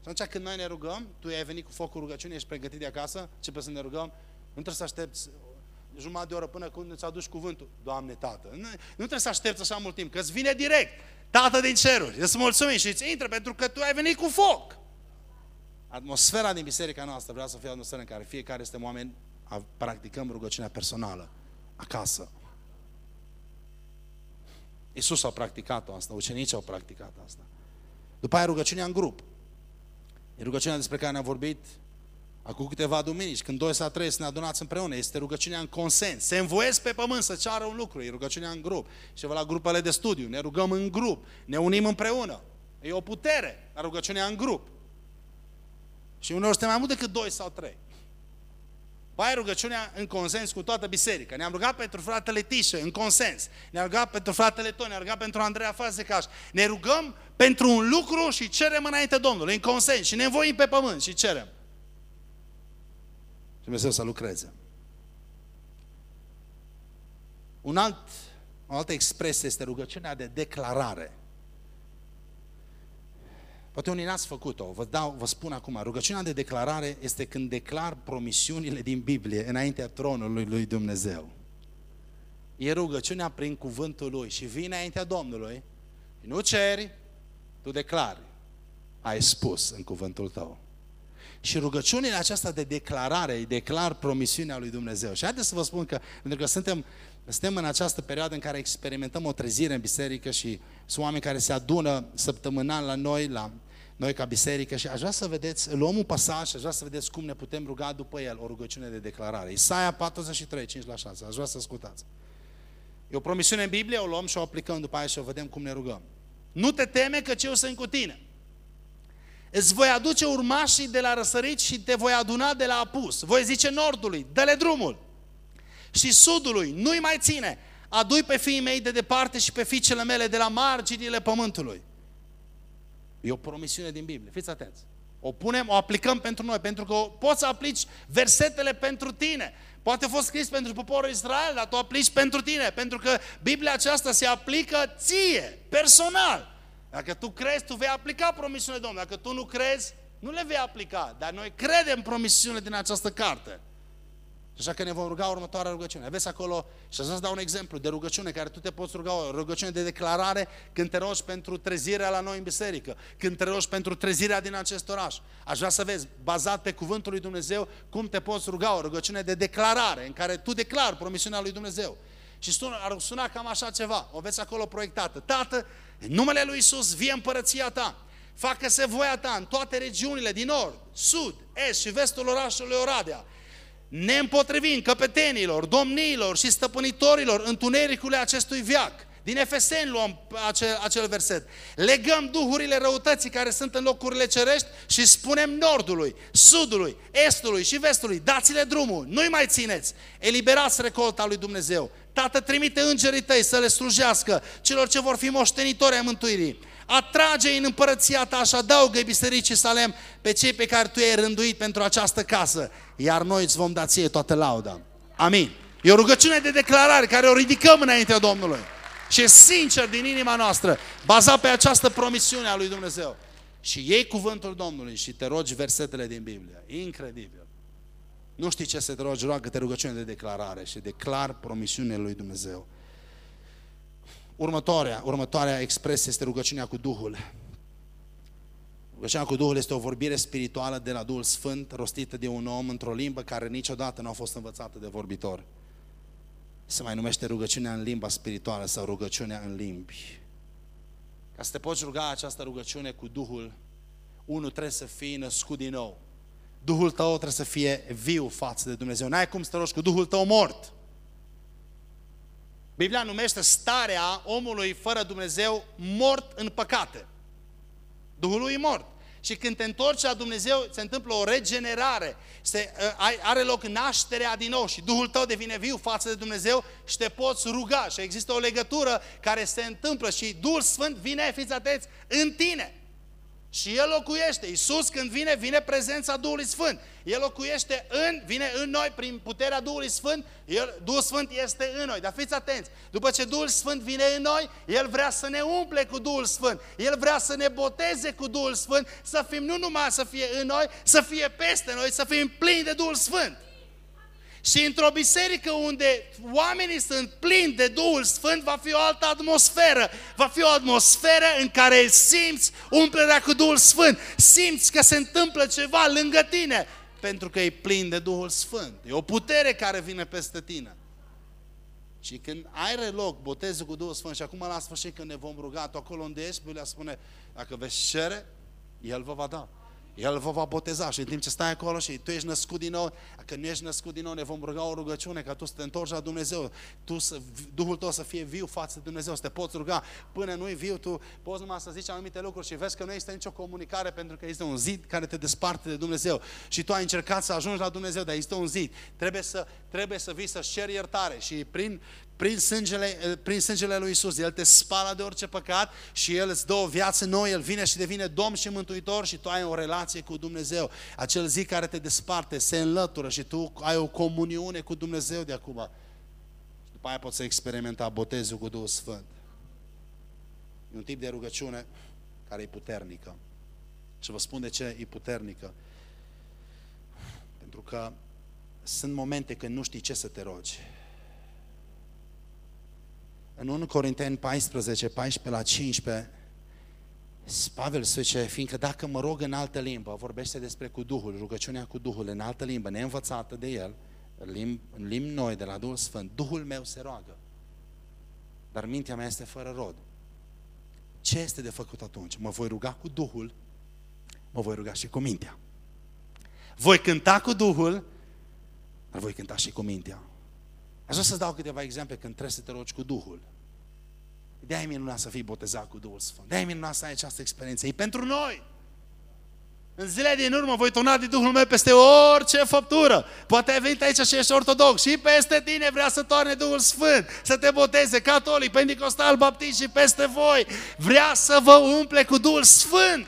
Și atunci când noi ne rugăm, tu ai venit cu focul rugăciunii, ești pregătit de acasă, începe să ne rugăm, nu trebuie să aștepți jumătate de oră până când îți aduci cuvântul. Doamne, Tată, nu, nu trebuie să aștepți așa mult timp, că îți vine direct. Tată din ceruri, îți mulțumim și îți intră pentru că tu ai venit cu foc. Atmosfera din biserica noastră vreau să fie o atmosferă în care fiecare suntem oameni, practicăm rugăciunea personală, acasă. Iisus a practicat asta, ucenicii au practicat asta. După aia rugăciunea în grup. E rugăciunea despre care ne-am vorbit acum câteva duminici, când doi sau trei să ne adunați împreună, este rugăciunea în consens. Se învoiesc pe pământ să ceară un lucru, e rugăciunea în grup. Și la grupele de studiu, ne rugăm în grup, ne unim împreună. E o putere la rugăciunea în grup. Și uneori suntem mai mult decât doi sau trei. Bai rugăciunea în consens cu toată biserica. Ne-am rugat pentru fratele Tișă, în consens. Ne-am rugat pentru fratele Toni, ne-am rugat pentru Andreea Fazecaș. Ne rugăm pentru un lucru și cerem înainte Domnului, în consens. Și ne învoim pe pământ și cerem. Și Dumnezeu să lucreze. Un alt, o altă expresie este rugăciunea de declarare. Poate unii n-ați făcut-o, vă, dau, vă spun acum, rugăciunea de declarare este când declar promisiunile din Biblie înaintea tronului lui Dumnezeu. E rugăciunea prin cuvântul lui și vine înaintea Domnului și nu ceri, tu declari. Ai spus în cuvântul tău. Și rugăciunea aceasta de declarare, îi declar promisiunea lui Dumnezeu. Și haideți să vă spun că, pentru că suntem, suntem în această perioadă în care experimentăm o trezire în biserică și sunt oameni care se adună săptămânal la noi, la noi ca biserică și aș vrea să vedeți, luăm un pasaj și aș vrea să vedeți cum ne putem ruga după el, o rugăciune de declarare. Isaia 43, 5 la 6, aș vrea să ascultați. E o promisiune în Biblie, o luăm și o aplicăm după aia și o vedem cum ne rugăm. Nu te teme că eu sunt cu tine. Îți voi aduce urmașii de la răsărit și te voi aduna de la apus. Voi zice nordului, dă-le drumul. Și sudului, nu-i mai ține. Adui pe fiii mei de departe și pe fiicele mele de la marginile pământului. E o promisiune din Biblie, fiți atenți. O punem, o aplicăm pentru noi, pentru că poți să aplici versetele pentru tine. Poate a fost scris pentru poporul Israel, dar tu aplici pentru tine, pentru că Biblia aceasta se aplică ție, personal. Dacă tu crezi, tu vei aplica promisiunile Domnului. Dacă tu nu crezi, nu le vei aplica. Dar noi credem promisiunile din această carte. Așa că ne vom ruga următoarea rugăciune. Aveți acolo, și să dau un exemplu de rugăciune care tu te poți ruga, o rugăciune de declarare când te rogi pentru trezirea la noi în biserică, când te rogi pentru trezirea din acest oraș. Aș vrea să vezi, bazat pe cuvântul lui Dumnezeu, cum te poți ruga, o rugăciune de declarare, în care tu declari promisiunea lui Dumnezeu. Și sună, ar suna cam așa ceva, o veți acolo proiectată. Tată, în numele lui Isus, vie împărăția ta, facă-se voia ta în toate regiunile din nord, sud, est și vestul orașului Oradea, ne împotrivim căpetenilor, domnilor și stăpânitorilor întunericului acestui viac. Din Efeseni luăm acel, acel verset. Legăm duhurile răutății care sunt în locurile cerești și spunem nordului, sudului, estului și vestului, dați-le drumul, nu-i mai țineți, eliberați recolta lui Dumnezeu. Tată, trimite îngerii tăi să le slujească celor ce vor fi moștenitori ai mântuirii atrage în împărăția ta și adaugă bisericii Salem pe cei pe care tu i-ai rânduit pentru această casă, iar noi îți vom da ție toată lauda. Amin. E o rugăciune de declarare care o ridicăm înaintea Domnului. Și e sincer din inima noastră, bazat pe această promisiune a lui Dumnezeu. Și iei cuvântul Domnului și te rogi versetele din Biblie. Incredibil. Nu știi ce să te rogi, roagă te rugăciune de declarare și declar promisiunea lui Dumnezeu. Următoarea, următoarea expresie este rugăciunea cu Duhul. Rugăciunea cu Duhul este o vorbire spirituală de la Duhul Sfânt, rostită de un om într-o limbă care niciodată nu a fost învățată de vorbitor. Se mai numește rugăciunea în limba spirituală sau rugăciunea în limbi. Ca să te poți ruga această rugăciune cu Duhul, unul trebuie să fie născut din nou. Duhul tău trebuie să fie viu față de Dumnezeu. N-ai cum să te rogi cu Duhul tău mort. Biblia numește starea omului fără Dumnezeu mort în păcate. Duhul lui e mort. Și când te întorci la Dumnezeu, se întâmplă o regenerare, se, ă, are loc nașterea din nou și Duhul tău devine viu față de Dumnezeu și te poți ruga. Și există o legătură care se întâmplă și Duhul Sfânt vine, fiți atenți, în tine. Și El locuiește. Iisus când vine, vine prezența Duhului Sfânt. El locuiește în, vine în noi prin puterea Duhului Sfânt. El, Duhul Sfânt este în noi. Dar fiți atenți, după ce Duhul Sfânt vine în noi, El vrea să ne umple cu Duhul Sfânt. El vrea să ne boteze cu Duhul Sfânt, să fim nu numai să fie în noi, să fie peste noi, să fim plini de Duhul Sfânt. Și într-o biserică unde oamenii sunt plini de Duhul Sfânt, va fi o altă atmosferă. Va fi o atmosferă în care simți umplerea cu Duhul Sfânt. Simți că se întâmplă ceva lângă tine, pentru că e plin de Duhul Sfânt. E o putere care vine peste tine. Și când are loc botezul cu Duhul Sfânt și acum la sfârșit când ne vom ruga, tu acolo unde ești, Biblia spune, dacă veți cere, El vă va da. El vă va boteza și în timp ce stai acolo și tu ești născut din nou, dacă nu ești născut din nou, ne vom ruga o rugăciune ca tu să te întorci la Dumnezeu, tu să, Duhul tău să fie viu față de Dumnezeu, să te poți ruga. Până nu-i viu, tu poți numai să zici anumite lucruri și vezi că nu există nicio comunicare pentru că este un zid care te desparte de Dumnezeu. Și tu ai încercat să ajungi la Dumnezeu, dar există un zid. Trebuie să, trebuie să vii să-și ceri iertare și prin prin sângele, eh, prin sângele lui Isus. El te spală de orice păcat și El îți dă o viață nouă, El vine și devine Domn și Mântuitor și tu ai o relație cu Dumnezeu. Acel zi care te desparte se înlătură și tu ai o comuniune cu Dumnezeu de acum. Și după aia poți să experimenta botezul cu Duhul Sfânt. E un tip de rugăciune care e puternică. Și vă spun de ce e puternică. Pentru că sunt momente când nu știi ce să te rogi în 1 Corinteni 14, 14 la 15, Pavel zice, fiindcă dacă mă rog în altă limbă, vorbește despre cu Duhul, rugăciunea cu Duhul, în altă limbă, neînvățată de el, în limbi, în limbi noi, de la Duhul Sfânt, Duhul meu se roagă. Dar mintea mea este fără rod. Ce este de făcut atunci? Mă voi ruga cu Duhul, mă voi ruga și cu mintea. Voi cânta cu Duhul, dar voi cânta și cu mintea. Aș vrea să dau câteva exemple când trebuie să te rogi cu Duhul. De-aia e minunat să fii botezat cu Duhul Sfânt. De-aia e minunat să ai această experiență. E pentru noi. În zilele din urmă voi tona de Duhul meu peste orice făptură. Poate ai venit aici și ești ortodox și peste tine vrea să toarne Duhul Sfânt, să te boteze, catolic, pentecostal, baptist și peste voi. Vrea să vă umple cu Duhul Sfânt.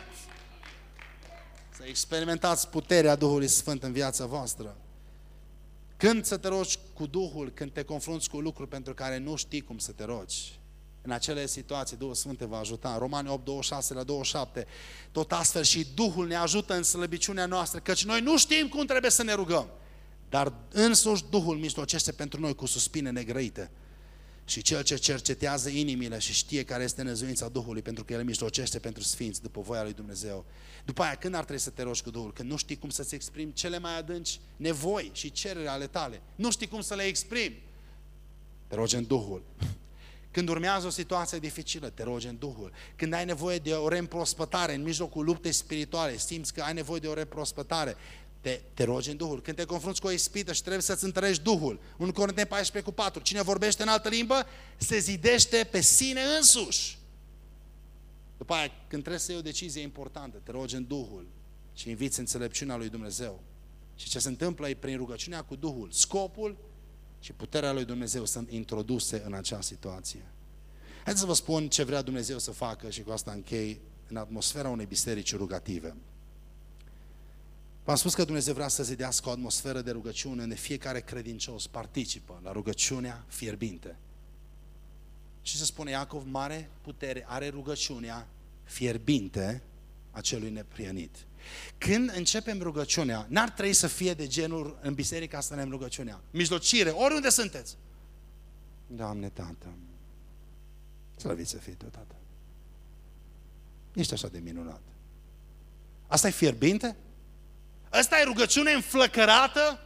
Să experimentați puterea Duhului Sfânt în viața voastră. Când să te rogi cu Duhul, când te confrunți cu lucruri pentru care nu știi cum să te rogi. În acele situații Duhul Sfânt te va ajuta. Romani 8, 26 la 27. Tot astfel și Duhul ne ajută în slăbiciunea noastră, căci noi nu știm cum trebuie să ne rugăm. Dar însuși Duhul mijlocește pentru noi cu suspine negrăite. Și cel ce cercetează inimile și știe care este năzuința Duhului, pentru că El mijlocește pentru sfinți după voia lui Dumnezeu. După aia, când ar trebui să te rogi cu Duhul? Când nu știi cum să-ți exprimi cele mai adânci nevoi și cereri ale tale. Nu știi cum să le exprimi. Te rogi în Duhul. Când urmează o situație dificilă, te rogi în Duhul. Când ai nevoie de o reîmprospătare în mijlocul luptei spirituale, simți că ai nevoie de o reîmprospătare, te, te rogi în Duhul. Când te confrunți cu o ispită și trebuie să-ți întărești Duhul, 1 Corinteni 14 cu 4, cine vorbește în altă limbă, se zidește pe sine însuși. După aia, când trebuie să iei o decizie importantă, te rogi în Duhul și inviți înțelepciunea lui Dumnezeu. Și ce se întâmplă e prin rugăciunea cu Duhul. Scopul și puterea lui Dumnezeu sunt introduse în acea situație. Haideți să vă spun ce vrea Dumnezeu să facă și cu asta închei în atmosfera unei biserici rugative. V-am spus că Dumnezeu vrea să zidească o atmosferă de rugăciune unde fiecare credincios participă la rugăciunea fierbinte. Și se spune Iacov, mare putere are rugăciunea fierbinte a celui neprienit. Când începem rugăciunea, n-ar trebui să fie de genul în biserica să ne rugăciunea. Mijlocire, oriunde sunteți. Doamne, Tată, slăvit să fii Tu, Tată. Ești așa de minunat. Asta e fierbinte? Asta e rugăciune înflăcărată?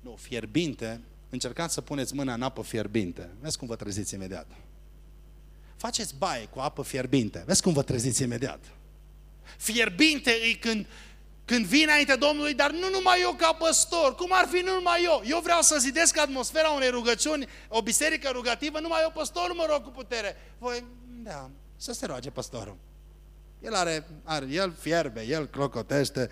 Nu, fierbinte încercați să puneți mâna în apă fierbinte. Vezi cum vă treziți imediat. Faceți baie cu apă fierbinte. Vezi cum vă treziți imediat. Fierbinte e când, când vin înainte Domnului, dar nu numai eu ca păstor. Cum ar fi nu numai eu? Eu vreau să zidesc atmosfera unei rugăciuni, o biserică rugativă, numai eu păstor mă rog cu putere. Voi, da, să se roage păstorul. El are, are, el fierbe, el clocotește.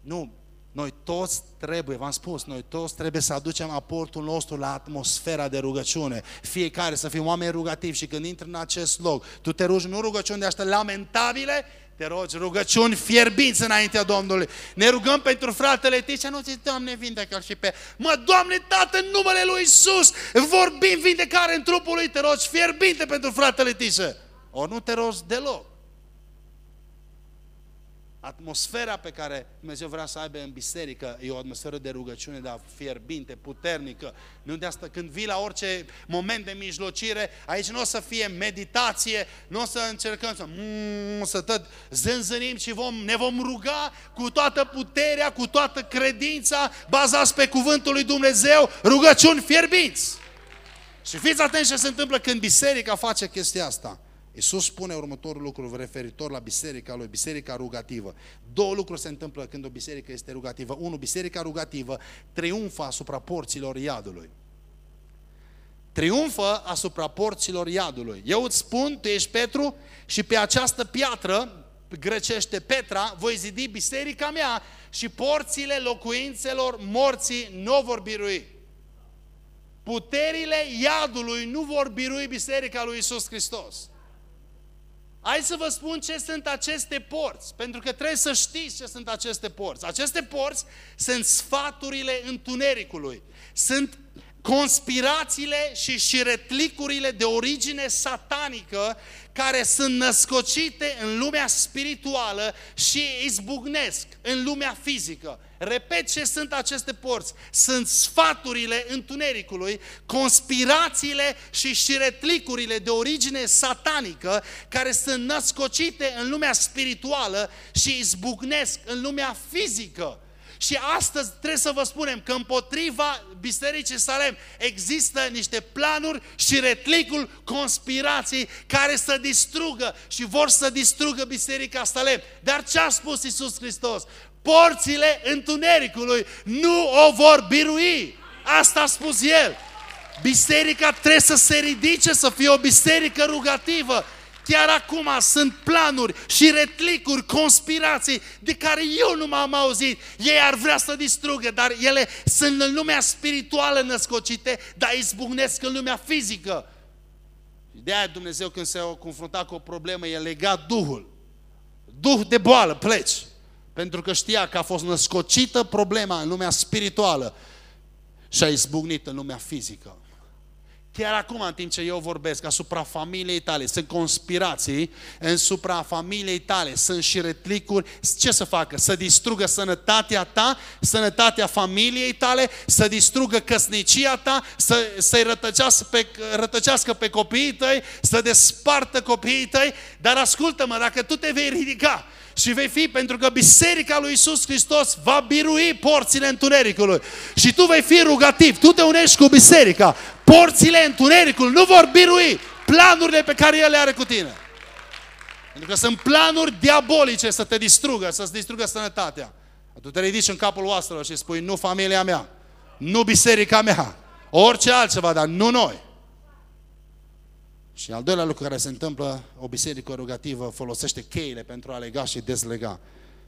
Nu, noi toți trebuie, v-am spus, noi toți trebuie să aducem aportul nostru la atmosfera de rugăciune. Fiecare să fim oameni rugativi și când intri în acest loc, tu te rugi nu rugăciuni de astea lamentabile, te rogi rugăciuni fierbinți înaintea Domnului. Ne rugăm pentru fratele Ticea, nu zici, Doamne, vindecă și pe... Mă, Doamne, Tată, în numele Lui Isus, vorbim vindecare în trupul Lui, te rogi fierbinte pentru fratele Ticea. Ori nu te rogi deloc atmosfera pe care Dumnezeu vrea să aibă în biserică e o atmosferă de rugăciune, dar fierbinte, puternică. Nu de asta când vii la orice moment de mijlocire, aici nu o să fie meditație, nu o să încercăm să, mm, să tot zânzănim, ci vom, ne vom ruga cu toată puterea, cu toată credința, bazați pe cuvântul lui Dumnezeu, rugăciuni fierbinți. Și fiți atenți ce se întâmplă când biserica face chestia asta. Iisus spune următorul lucru referitor la biserica lui, biserica rugativă. Două lucruri se întâmplă când o biserică este rugativă. Unu, biserica rugativă triumfă asupra porților iadului. Triumfă asupra porților iadului. Eu îți spun, tu ești Petru și pe această piatră, grecește Petra, voi zidi biserica mea și porțile locuințelor morții nu vor birui. Puterile iadului nu vor birui biserica lui Isus Hristos. Hai să vă spun ce sunt aceste porți, pentru că trebuie să știți ce sunt aceste porți. Aceste porți sunt sfaturile întunericului, sunt conspirațiile și șiretlicurile de origine satanică care sunt născocite în lumea spirituală și izbucnesc în lumea fizică. Repet ce sunt aceste porți. Sunt sfaturile întunericului, conspirațiile și șiretlicurile de origine satanică care sunt născocite în lumea spirituală și izbucnesc în lumea fizică. Și astăzi trebuie să vă spunem că împotriva Bisericii Salem există niște planuri și retlicul conspirații care să distrugă și vor să distrugă Biserica Salem. Dar ce a spus Isus Hristos? Porțile întunericului nu o vor birui. Asta a spus El. Biserica trebuie să se ridice, să fie o biserică rugativă, Chiar acum sunt planuri și retlicuri, conspirații de care eu nu m-am auzit. Ei ar vrea să distrugă, dar ele sunt în lumea spirituală născocite, dar izbucnesc în lumea fizică. Și de aia Dumnezeu când se a confruntat cu o problemă, e legat Duhul. Duh de boală, pleci. Pentru că știa că a fost născocită problema în lumea spirituală și a izbucnit în lumea fizică. Chiar acum, în timp ce eu vorbesc asupra familiei tale, sunt conspirații asupra familiei tale, sunt și retlicuri, ce să facă? Să distrugă sănătatea ta, sănătatea familiei tale, să distrugă căsnicia ta, să, să-i rătăcească pe, rătăcească pe copiii tăi, să despartă copiii tăi, dar ascultă-mă, dacă tu te vei ridica și vei fi, pentru că Biserica lui Isus Hristos va birui porțile întunericului. Și tu vei fi rugativ, tu te unești cu Biserica, porțile întunericului nu vor birui planurile pe care El le are cu tine. Pentru că sunt planuri diabolice să te distrugă, să-ți distrugă sănătatea. Tu te ridici în capul oastrelor și spui, nu familia mea, nu biserica mea, orice altceva, dar nu noi. Și al doilea lucru care se întâmplă, o biserică rugativă folosește cheile pentru a lega și dezlega.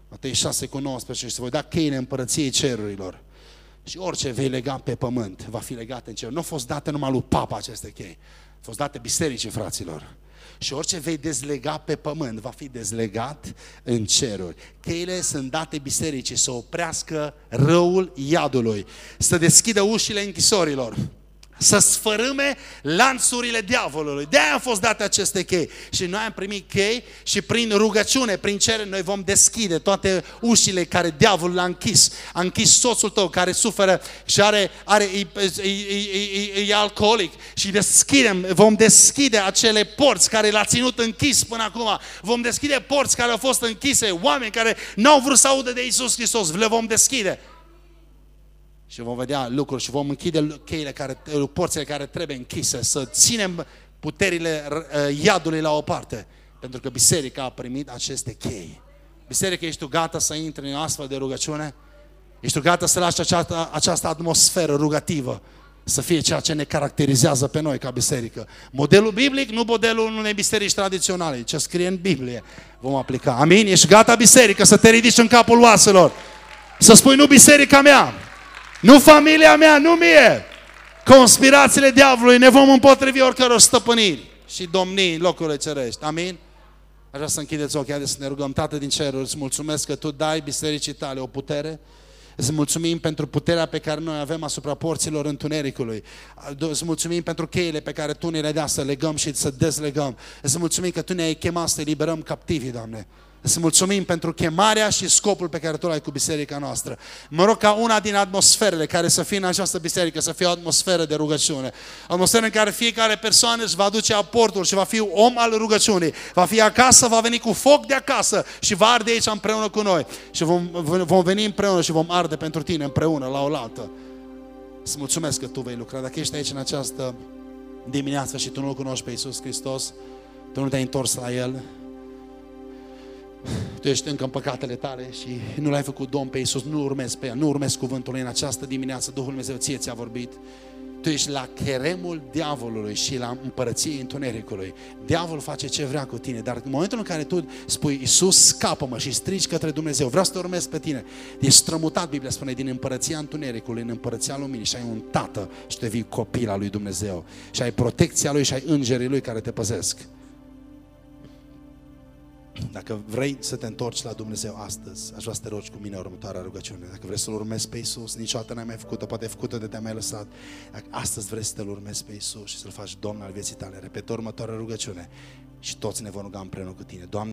Matei 6 cu 19 și se voi da cheile împărăției cerurilor. Și orice vei lega pe pământ va fi legat în cer. Nu au fost date numai lui Papa aceste chei. Au fost date bisericii, fraților. Și orice vei dezlega pe pământ va fi dezlegat în ceruri. Cheile sunt date bisericii să oprească răul iadului, să deschidă ușile închisorilor să sfărâme lanțurile diavolului. De aia au fost date aceste chei. Și noi am primit chei și prin rugăciune, prin cere, noi vom deschide toate ușile care diavolul a închis. A închis soțul tău care suferă și are, are e, e, e, e, e alcoolic. Și deschidem, vom deschide acele porți care l-a ținut închis până acum. Vom deschide porți care au fost închise, oameni care n-au vrut să audă de Isus Hristos. Le vom deschide și vom vedea lucruri și vom închide cheile care, porțile care trebuie închise, să ținem puterile uh, iadului la o parte. Pentru că biserica a primit aceste chei. Biserica, ești tu gata să intri în astfel de rugăciune? Ești tu gata să lași această, această atmosferă rugativă să fie ceea ce ne caracterizează pe noi ca biserică. Modelul biblic, nu modelul unei biserici tradiționale. Ce scrie în Biblie vom aplica. Amin? Ești gata, biserică, să te ridici în capul oaselor. Să spui nu biserica mea, nu familia mea, nu mie. Conspirațiile diavolului ne vom împotrivi oricăror stăpâniri și domnii în locurile cerești. Amin? Aș vrea să închideți ochii, haideți să ne rugăm, Tată din ceruri, îți mulțumesc că Tu dai bisericii tale o putere, Îți mulțumim pentru puterea pe care noi avem asupra porților întunericului. Îți mulțumim pentru cheile pe care Tu ne le dai să legăm și să dezlegăm. Îți mulțumim că Tu ne-ai chemat să liberăm captivii, Doamne. Să mulțumim pentru chemarea și scopul pe care Tu l-ai cu biserica noastră. Mă rog ca una din atmosferele care să fie în această biserică să fie o atmosferă de rugăciune. O atmosferă în care fiecare persoană își va duce aportul și va fi om al rugăciunii. Va fi acasă, va veni cu foc de acasă și va arde aici împreună cu noi. Și vom, vom veni împreună și vom arde pentru Tine împreună, la oaltă. Să mulțumesc că Tu vei lucra. Dacă ești aici în această dimineață și Tu nu-L cunoști pe Iisus Hristos, Tu nu te-ai întors la El, tu ești încă în păcatele tale și nu l-ai făcut Domn pe Iisus, nu urmezi pe el, nu urmezi cuvântul lui în această dimineață, Duhul Dumnezeu ție ți-a vorbit. Tu ești la cheremul diavolului și la împărăției întunericului. Diavolul face ce vrea cu tine, dar în momentul în care tu spui, Iisus, scapă-mă și strigi către Dumnezeu, vreau să te urmez pe tine, ești strămutat, Biblia spune, din împărăția întunericului în împărăția luminii și ai un tată și te vii copil al lui Dumnezeu și ai protecția lui și ai îngerii lui care te păzesc. Dacă vrei să te întorci la Dumnezeu astăzi, aș vrea să te rogi cu mine următoarea rugăciune. Dacă vrei să-L urmezi pe Iisus, niciodată n-ai mai făcut-o, poate ai făcut-o de te-ai mai lăsat. Dacă astăzi vrei să te urmezi pe Iisus și să-L faci Domn al vieții tale, repet următoarea rugăciune și toți ne vom ruga împreună cu tine. Doamne,